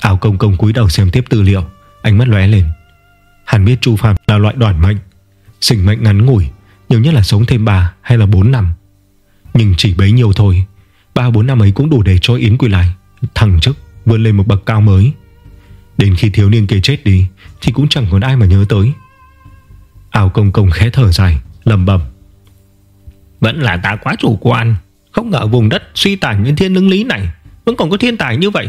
[SPEAKER 1] Áo công công cúi đầu xem tiếp tư liệu Ánh mắt lóe lên. Hắn biết Chu Phạm là loại đoàn mệnh Sinh mệnh ngắn ngủi Nhiều nhất là sống thêm 3 hay là 4 năm. Nhưng chỉ bấy nhiêu thôi 3-4 năm ấy cũng đủ để cho Yến Quy Lai Thẳng chức vươn lên một bậc cao mới. Đến khi thiếu niên kia chết đi Thì cũng chẳng còn ai mà nhớ tới. Áo công công khẽ thở dài lầm bầm
[SPEAKER 2] Vẫn là ta quá chủ quan, Không ngờ vùng đất suy tàn như thiên lưng lý này, Vẫn còn có thiên tài như vậy.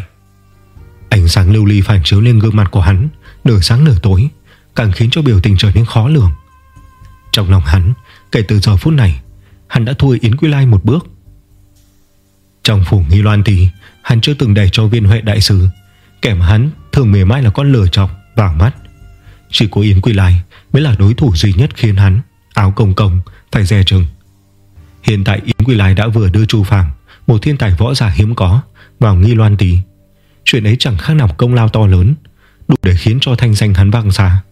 [SPEAKER 1] Ánh sáng lưu ly phản chiếu lên gương mặt của hắn Nửa sáng nửa tối, Càng khiến cho biểu tình trở nên khó lường. Trong lòng hắn, Kể từ giờ phút này, Hắn đã thua Yến Quy Lai một bước. Trong phủ nghi loan thì, Hắn chưa từng để cho viên huệ đại sứ, Kẻ mà hắn thường mềm mại là con lửa chọc Vào mắt. Chỉ có Yến Quy Lai mới là đối thủ duy nhất khiến hắn Áo công công phải dè chừng. Hiện tại Yến Quy Lai đã vừa đưa Chu Phàm, Một thiên tài võ giả hiếm có, Vào nghi loan tí Chuyện ấy chẳng khác nào công lao to lớn, Đủ để khiến cho thanh danh hắn vang xa.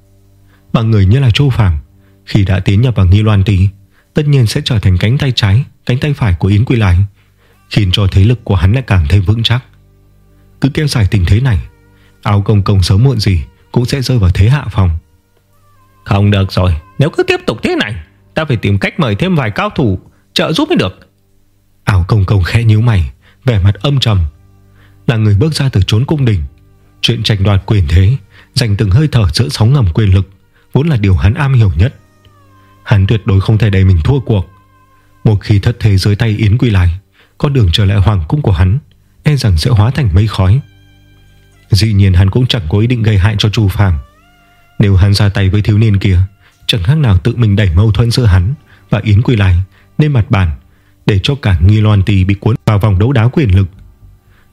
[SPEAKER 1] Mà người như là Chu Phàm, Khi đã tiến nhập vào nghi loan tí Tất nhiên sẽ trở thành cánh tay trái, Cánh tay phải của Yến Quy Lai, Khiến cho thế lực của hắn lại càng thêm vững chắc. Cứ kéo dài tình thế này, Áo công công sớm muộn gì cũng sẽ rơi vào thế hạ phòng.
[SPEAKER 2] Không được rồi, Nếu cứ tiếp tục thế này, Ta phải tìm cách mời thêm vài cao thủ, Trợ giúp mới được.
[SPEAKER 1] Ảo công công khẽ nhíu mày, Vẻ mặt âm trầm. Là người bước ra từ chốn cung đình, Chuyện tranh đoạt quyền thế, Dành từng hơi thở giữa sóng ngầm quyền lực, Vốn là điều hắn am hiểu nhất. Hắn tuyệt đối không thể để mình thua cuộc. Một khi thất thế dưới tay Yến Quy lại Con đường trở lại hoàng cung của hắn E rằng sẽ hóa thành mây khói. Dĩ nhiên hắn cũng chẳng có ý định gây hại cho Chu Phàm. Nếu hắn ra tay với thiếu niên kia, Chẳng khác nào tự mình đẩy mâu thuẫn giữa hắn Và Yến Quy lại lên mặt bàn Để cho cả nghi loan Tỳ bị cuốn vào vòng đấu đá quyền lực.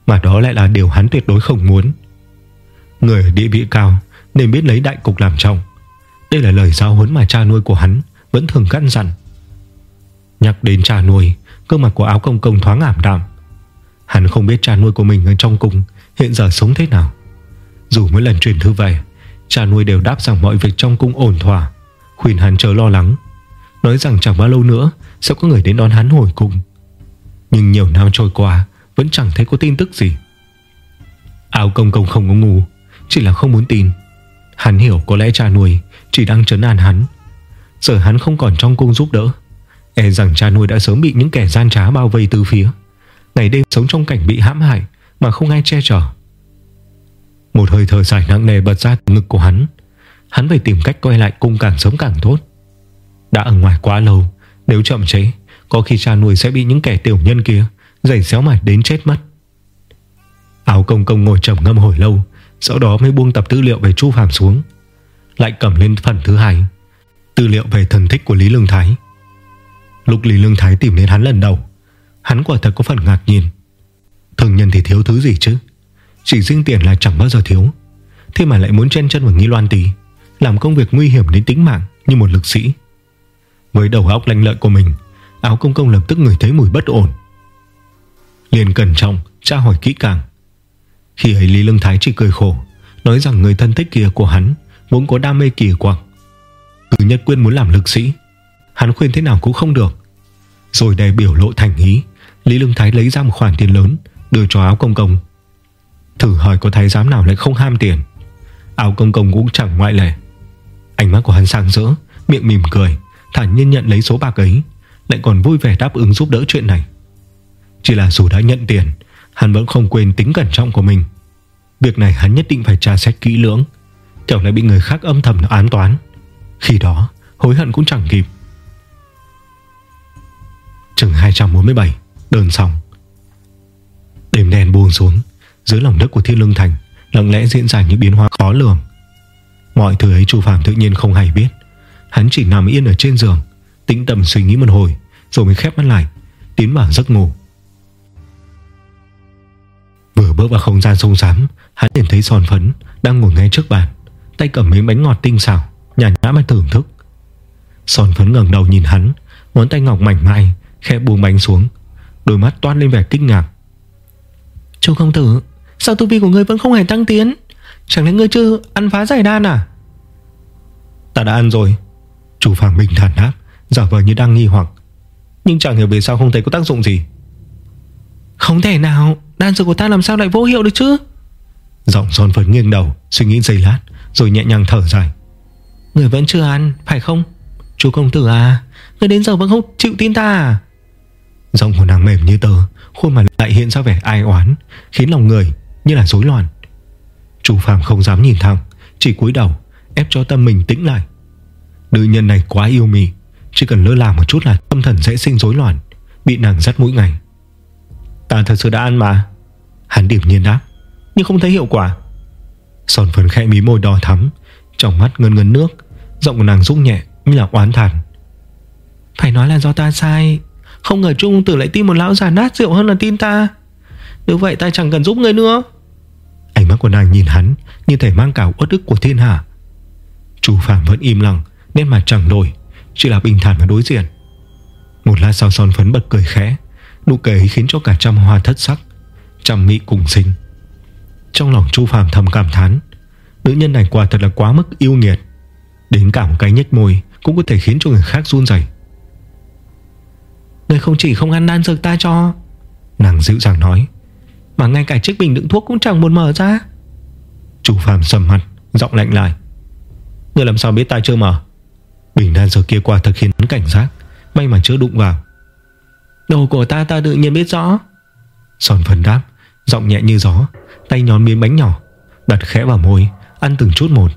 [SPEAKER 1] Mà đó lại là điều hắn tuyệt đối không muốn. Người ở địa vị cao Nên biết lấy đại cục làm trọng. Đây là lời giáo huấn mà cha nuôi của hắn Vẫn thường căn dặn. Nhắc đến cha nuôi, Cơ mặt của áo công công thoáng ảm đạm. Hắn không biết cha nuôi của mình ở trong cung Hiện giờ sống thế nào? Dù mỗi lần truyền thư về, Cha nuôi đều đáp rằng mọi việc trong cung ổn thỏa. Khuyên hắn chờ lo lắng. Nói rằng chẳng bao lâu nữa, Sẽ có người đến đón hắn hồi cung Nhưng nhiều năm trôi qua, Vẫn chẳng thấy có tin tức gì. Áo công công không có ngu Chỉ là không muốn tin. Hắn hiểu có lẽ cha nuôi Chỉ đang trấn an hắn. Giờ hắn không còn trong cung giúp đỡ. E rằng cha nuôi đã sớm bị những kẻ gian trá bao vây từ phía. Ngày đêm sống trong cảnh bị hãm hại mà không ai che chở. Một hơi thở dài nặng nề bật ra từ ngực của hắn. Hắn phải tìm cách quay lại cung càng sớm càng tốt. Đã ở ngoài quá lâu, Nếu chậm chế Có khi cha nuôi sẽ bị những kẻ tiểu nhân kia Giày xéo mải đến chết mất. Áo công công ngồi trầm ngâm hồi lâu, Sau đó mới buông tập tư liệu về Chu Phạm xuống. Lại cầm lên phần thứ hai, Tư liệu về thần thích của Lý Lương Thái. Lúc Lý Lương Thái tìm đến hắn lần đầu, Hắn quả thật có phần ngạc nhiên. Thường nhân thì thiếu thứ gì chứ? Chỉ riêng tiền là chẳng bao giờ thiếu. Thế mà lại muốn chen chân vào nghi loan tí, Làm công việc nguy hiểm đến tính mạng Như một lực sĩ. Với đầu óc lanh lợi của mình, Áo công công lập tức ngửi thấy mùi bất ổn. Liền cẩn trọng tra hỏi kỹ càng. Khi ấy Lý Lương Thái chỉ cười khổ, Nói rằng người thân thích kia của hắn Vốn có đam mê kỳ quặc. Từ nhất quyên muốn làm lực sĩ, Hắn khuyên thế nào cũng không được. Rồi để biểu lộ thành ý, Lý Lương Thái lấy ra một khoản tiền lớn Đưa cho áo công công. Thử hỏi có thái giám nào lại không ham tiền. Áo công công cũng chẳng ngoại lệ. Ánh mắt của hắn sang rỡ, Miệng mỉm cười, Thản nhiên nhận lấy số bạc ấy, Lại còn vui vẻ đáp ứng giúp đỡ chuyện này. Chỉ là dù đã nhận tiền, Hắn vẫn không quên tính cẩn trọng của mình. Việc này hắn nhất định phải tra xét kỹ lưỡng, Kẻo lại bị người khác âm thầm án toán. Khi đó, hối hận cũng chẳng kịp. Chừng 247 Đơn xong Đêm đèn buông xuống Dưới lòng đất của thiên lương thành, Lặng lẽ diễn ra những biến hóa khó lường. Mọi thứ ấy, Chu Phạm tự nhiên không hay biết. Hắn chỉ nằm yên ở trên giường, Tĩnh tâm suy nghĩ một hồi, Rồi mới khép mắt lại, Tiến vào giấc ngủ. Vừa bước vào không gian sông xám, Hắn liền thấy son phấn Đang ngồi ngay trước bàn, Tay cầm mấy bánh ngọt tinh xảo, Nhàn nhã mà thưởng thức. Son phấn ngẩng đầu nhìn hắn, Ngón tay ngọc mảnh mai Khẽ buông bánh xuống, Đôi mắt toan lên vẻ kinh ngạc. Chú công tử Sao tu vi của ngươi vẫn không hề tăng tiến? Chẳng lẽ ngươi chưa ăn phá giải đan à? Ta đã ăn rồi. Chủ phàng bình thản đáp Giả vờ như đang nghi hoặc. Nhưng chẳng hiểu vì sao không thấy có tác dụng gì. Không thể nào Đan dược của ta làm sao lại vô hiệu được chứ? Giọng son phấn nghiêng đầu Suy nghĩ giây lát Rồi nhẹ nhàng thở dài. Người vẫn chưa ăn phải không? Chú công tử à Người đến giờ vẫn không chịu tin ta à? Giọng của nàng mềm như tờ Khuôn mặt lại hiện ra vẻ ai oán, Khiến lòng người như là rối loạn. Chú Phạm không dám nhìn thẳng, Chỉ cúi đầu, ép cho tâm mình tĩnh lại. Nữ nhân này quá yêu mì Chỉ cần lơ là một chút là tâm thần sẽ sinh rối loạn, Bị nàng dắt mỗi ngày. Ta thật sự đã ăn mà. Hắn điểm nhiên đáp, Nhưng không thấy hiệu quả. Son phấn khẽ mí môi đỏ thắm, Trong mắt ngân ngân nước, Giọng của nàng rung nhẹ như là oán thản. Phải nói là do ta sai không ngờ Trung tử lại tin một lão già nát rượu hơn là tin ta. Nếu vậy ta chẳng cần giúp người nữa. Ánh mắt của nàng nhìn hắn, Như thể mang cả uất ức của thiên hạ. Chú Phạm vẫn im lặng Nên mà chẳng đổi, Chỉ là bình thản mà đối diện. Một lát sau son phấn bật cười khẽ, Nụ cười ấy khiến cho cả trăm hoa thất sắc, Trăm mỹ cùng sinh. Trong lòng Chu Phạm thầm cảm thán, Nữ nhân này quả thật là quá mức yêu nghiệt. Đến cả một cái nhếch môi Cũng có thể khiến cho người khác run rẩy. Người không chỉ không ăn đan dược ta cho. Nàng dịu dàng nói, Mà ngay cả chiếc bình đựng thuốc cũng chẳng muốn mở ra. Chủ phàm sầm mặt, Giọng lạnh lại Người làm sao biết ta chưa mở? Bình đan dược kia qua thật khiến hắn cảnh giác, May mà chưa đụng vào. Đồ của ta ta tự nhiên biết rõ. Sòn phần đáp, Giọng nhẹ như gió, Tay nhón miếng bánh nhỏ, Đặt khẽ vào môi, Ăn từng chút một.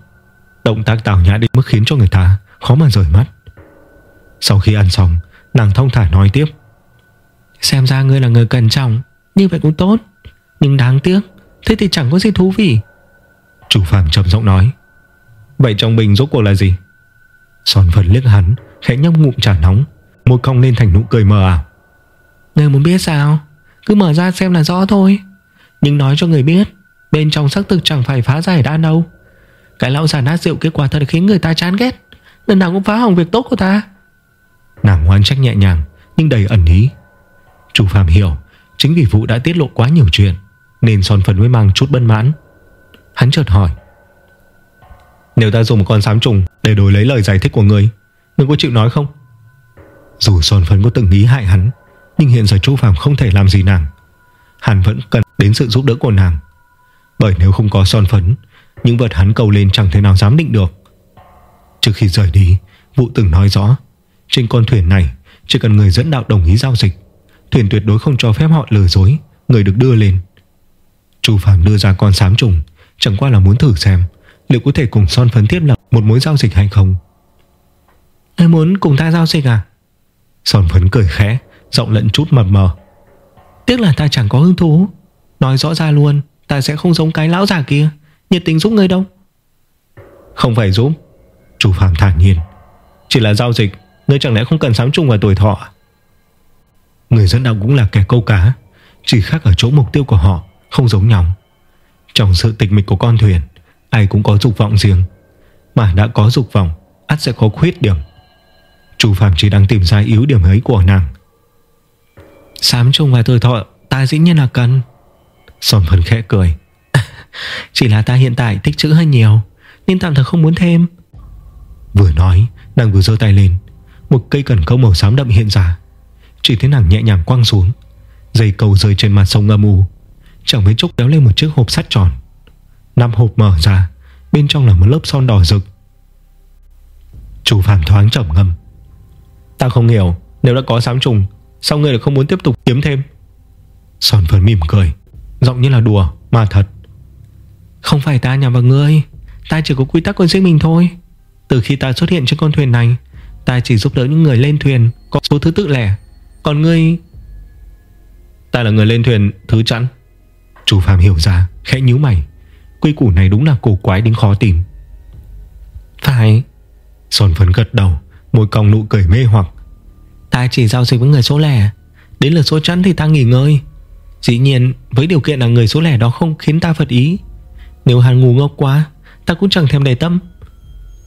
[SPEAKER 1] Động tác tào nhã đến mức khiến cho người ta Khó mà rời mắt. Sau khi ăn xong Nàng thông thả nói tiếp. Xem ra ngươi là người cẩn trọng Như vậy cũng tốt. Nhưng đáng tiếc, Thế thì chẳng có gì thú vị. Chủ phạm trầm giọng nói. Vậy trong bình rốt cuộc là gì? Sòn phần liếc hắn, Khẽ nhấp ngụm trà nóng. Môi cong lên thành nụ cười mờ ảo. Ngươi muốn biết sao? Cứ mở ra xem là rõ thôi. Nhưng nói cho người biết, Bên trong xác thực chẳng phải phá giải đan đâu. Cái lão già nát rượu kết quả thật khiến người ta chán ghét. Lần nào cũng phá hỏng việc tốt của ta. Nàng ngoan trách nhẹ nhàng, Nhưng đầy ẩn ý. Chu Phạm hiểu, Chính vì vụ đã tiết lộ quá nhiều chuyện, Nên son phần mới mang chút bân mãn. Hắn chợt hỏi, Nếu ta dùng một con sám trùng Để đổi lấy lời giải thích của người Ngươi có chịu nói không? Dù son phấn có từng ý hại hắn, Nhưng hiện giờ Chu Phạm không thể làm gì nàng. Hắn vẫn cần đến sự giúp đỡ của nàng. Bởi nếu không có son phấn, Những vật hắn cầu lên chẳng thể nào dám định được. Trước khi rời đi Vũ từng nói rõ trên con thuyền này Chỉ cần người dẫn đạo đồng ý giao dịch Thuyền tuyệt đối không cho phép họ lừa dối Người được đưa lên. Chu Phạm đưa ra con sám trùng Chẳng qua là muốn thử xem Liệu có thể cùng son phấn thiết lập một mối giao dịch hay không. Người muốn cùng ta giao dịch à? Son phấn cười khẽ Giọng lẫn chút mập mờ. Tiếc là ta chẳng có hứng thú. Nói rõ ra luôn Ta sẽ không giống cái lão già kia. Nhiệt tình giúp người đâu. Không phải giúp Chủ Phạm thản nhiên. Chỉ là giao dịch Ngươi chẳng lẽ không cần sám trùng vào tuổi thọ? Người dẫn đạo cũng là kẻ câu cá, Chỉ khác ở chỗ mục tiêu của họ, Không giống nhau. Trong sự tịch mịch của con thuyền, Ai cũng có dục vọng riêng. Mà đã có dục vọng, ắt sẽ có khuyết điểm. Chủ Phạm chỉ đang tìm ra yếu điểm ấy của nàng. Sám trùng và tuổi thọ, Ta dĩ nhiên là cần. Sòn phần khẽ cười. (laughs) Chỉ là ta hiện tại tích chữ hơi nhiều, Nên tạm thời không muốn thêm. Vừa nói, nàng vừa giơ tay lên một cây cần câu màu xám đậm hiện ra. Chỉ thấy nàng nhẹ nhàng quăng xuống, Dây cầu rơi trên mặt sông âm u. Chẳng mấy chốc kéo lên một chiếc hộp sắt tròn. Năm hộp mở ra, Bên trong là một lớp son đỏ rực. Chủ phàm thoáng trầm ngâm. Ta không hiểu, Nếu đã có sám trùng, Sao ngươi lại không muốn tiếp tục kiếm thêm? Son phấn mỉm cười, Giọng như là đùa, mà thật. Không phải ta nhằm vào ngươi, Ta chỉ có quy tắc của riêng mình thôi. Từ khi ta xuất hiện trên con thuyền này Ta chỉ giúp đỡ những người lên thuyền Có số thứ tự lẻ. Còn ngươi? Ta là người lên thuyền, thứ chẵn. Chú Phạm hiểu ra, khẽ nhíu mày. Quy củ này đúng là cổ quái đến khó tìm. Phải Sòn phấn gật đầu, Môi cong nụ cười mê hoặc. Ta chỉ giao dịch với người số lẻ. Đến lượt số chẵn thì ta nghỉ ngơi. Dĩ nhiên, với điều kiện là người số lẻ đó không khiến ta phật ý. Nếu hắn ngu ngốc quá, Ta cũng chẳng thèm để tâm.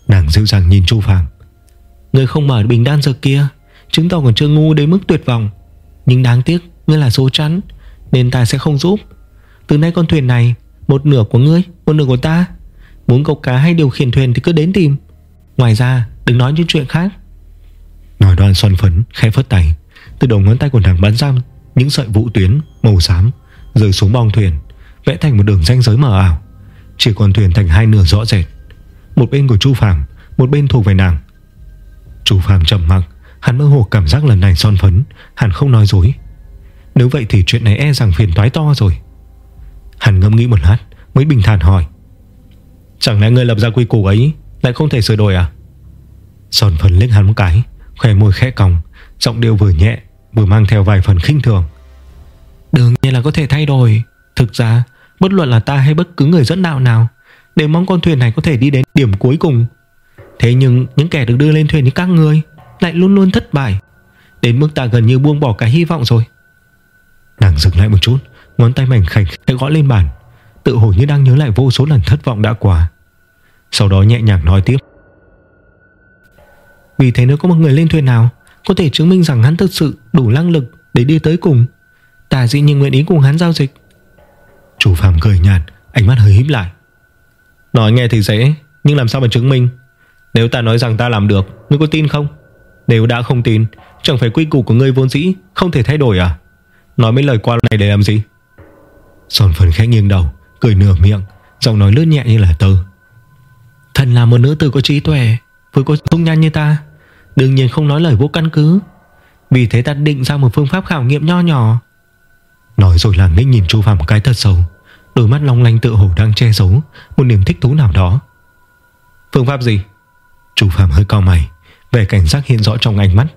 [SPEAKER 1] Nàng dịu dàng nhìn Chu Phạm Người không mở bình đan dược kia Chứng tỏ còn chưa ngu đến mức tuyệt vọng Nhưng đáng tiếc ngươi là số chắn Nên ta sẽ không giúp Từ nay con thuyền này Một nửa của ngươi, một nửa của ta Muốn câu cá hay điều khiển thuyền thì cứ đến tìm Ngoài ra đừng nói những chuyện khác Nói đoạn xoan phấn khẽ phất tay Từ đầu ngón tay của nàng bắn ra những sợi vũ tuyến màu xám rơi xuống bong thuyền, vẽ thành một đường ranh giới mờ ảo. Chỉ còn thuyền thành hai nửa rõ rệt. Một bên của Chu Phàm, một bên thuộc về nàng. Chu Phàm trầm mặc, hắn mơ hồ cảm giác lần này son phấn, hắn không nói dối. Nếu vậy thì chuyện này e rằng phiền toái to rồi. Hắn ngẫm nghĩ một lát, mới bình thản hỏi: "Chẳng lẽ ngươi lập ra quy củ ấy lại không thể sửa đổi à?" Son phấn liếc hắn một cái, khóe môi khẽ cong, giọng điệu vừa nhẹ vừa mang theo vài phần khinh thường. Đương nhiên là có thể thay đổi. Thực ra, bất luận là ta hay bất cứ người dẫn đạo nào, đều mong con thuyền này có thể đi đến điểm cuối cùng. Thế nhưng những kẻ được đưa lên thuyền như các người lại luôn luôn thất bại. Đến mức ta gần như buông bỏ cả hy vọng rồi. Nàng dừng lại một chút, ngón tay mảnh khảnh khẽ gõ lên bàn, tự hồ như đang nhớ lại vô số lần thất vọng đã qua. Sau đó nhẹ nhàng nói tiếp. Vì thế nếu có một người lên thuyền nào có thể chứng minh rằng hắn thực sự đủ năng lực để đi tới cùng Ta dĩ nhiên nguyện ý cùng hắn giao dịch Chủ phạm cười nhạt Ánh mắt hơi híp lại Nói nghe thì dễ Nhưng làm sao mà chứng minh nếu ta nói rằng ta làm được, Ngươi có tin không? Nếu đã không tin, Chẳng phải quy củ của ngươi vốn dĩ Không thể thay đổi à? Nói mấy lời qua này để làm gì? Sòn phần khẽ nghiêng đầu, Cười nửa miệng, Giọng nói lướt nhẹ như là tơ. Thần là một nữ tử có trí tuệ Vừa có dung nhan như ta, Đương nhiên không nói lời vô căn cứ. Vì thế ta định ra một phương pháp khảo nghiệm nho nhỏ. Nói rồi làng ninh nhìn Chu Phạm một cái thật sâu, Đôi mắt long lanh tự hồ đang che giấu Một niềm thích thú nào đó. Phương pháp gì? Chu Phạm hơi cao mày Vẻ cảnh giác hiện rõ trong ánh mắt.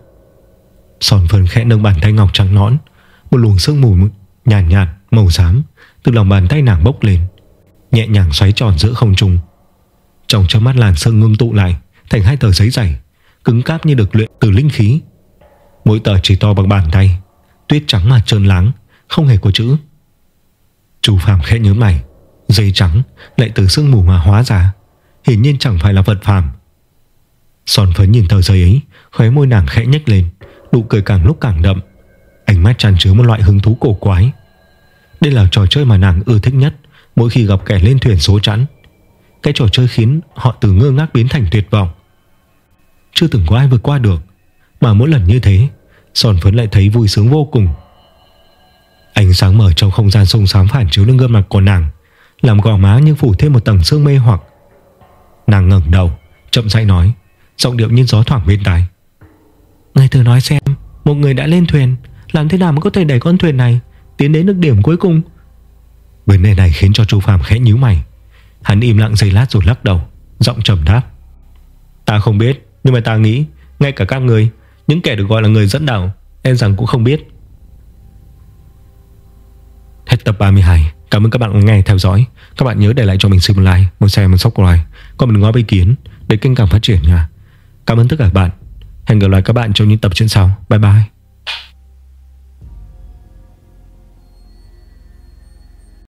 [SPEAKER 1] Sòn phơn khẽ nâng bàn tay ngọc trắng nõn Một luồng sương mù nhàn nhạt, nhạt Màu xám Từ lòng bàn tay nàng bốc lên Nhẹ nhàng xoáy tròn giữa không trung. Trong cho mắt làn sương ngưng tụ lại Thành hai tờ giấy dày Cứng cáp như được luyện từ linh khí. Mỗi tờ chỉ to bằng bàn tay Tuyết trắng mà trơn láng Không hề có chữ. Chú Phạm khẽ nhớ mày Dây trắng lại từ sương mù mà hóa ra Hiển nhiên chẳng phải là vật phàm Son phấn nhìn tờ giấy ấy, Khóe môi nàng khẽ nhếch lên, Nụ cười càng lúc càng đậm. Ánh mắt tràn chứa một loại hứng thú cổ quái. Đây là trò chơi mà nàng ưa thích nhất, Mỗi khi gặp kẻ lên thuyền số chẵn. Cái trò chơi khiến họ từ ngơ ngác biến thành tuyệt vọng. Chưa từng có ai vượt qua được, Mà mỗi lần như thế, Son phấn lại thấy vui sướng vô cùng. Ánh sáng mở trong không gian sông sáng phản chiếu lên gương mặt của nàng, Làm gò má như phủ thêm một tầng sương mê hoặc. Nàng ngẩng đầu, Chậm rãi nói Giọng điệu như gió thoảng bên tai. Ngài thử nói xem, Một người đã lên thuyền, Làm thế nào mới có thể đẩy con thuyền này Tiến đến được điểm cuối cùng? Vấn đề này khiến cho chu Phạm khẽ nhíu mày. Hắn im lặng giây lát rồi lắc đầu, Giọng trầm đáp. Ta không biết, nhưng mà ta nghĩ, Ngay cả các người, Những kẻ được gọi là người dẫn đạo Em rằng cũng không biết. Hết tập 32 Cảm ơn các bạn nghe theo dõi. Các bạn nhớ để lại cho mình xin một like Một share, một subscribe Còn mình ngó ý kiến Để kênh càng phát triển nha. Cảm ơn tất cả các bạn. Hẹn gặp lại các bạn trong những tập trên sau Bye bye.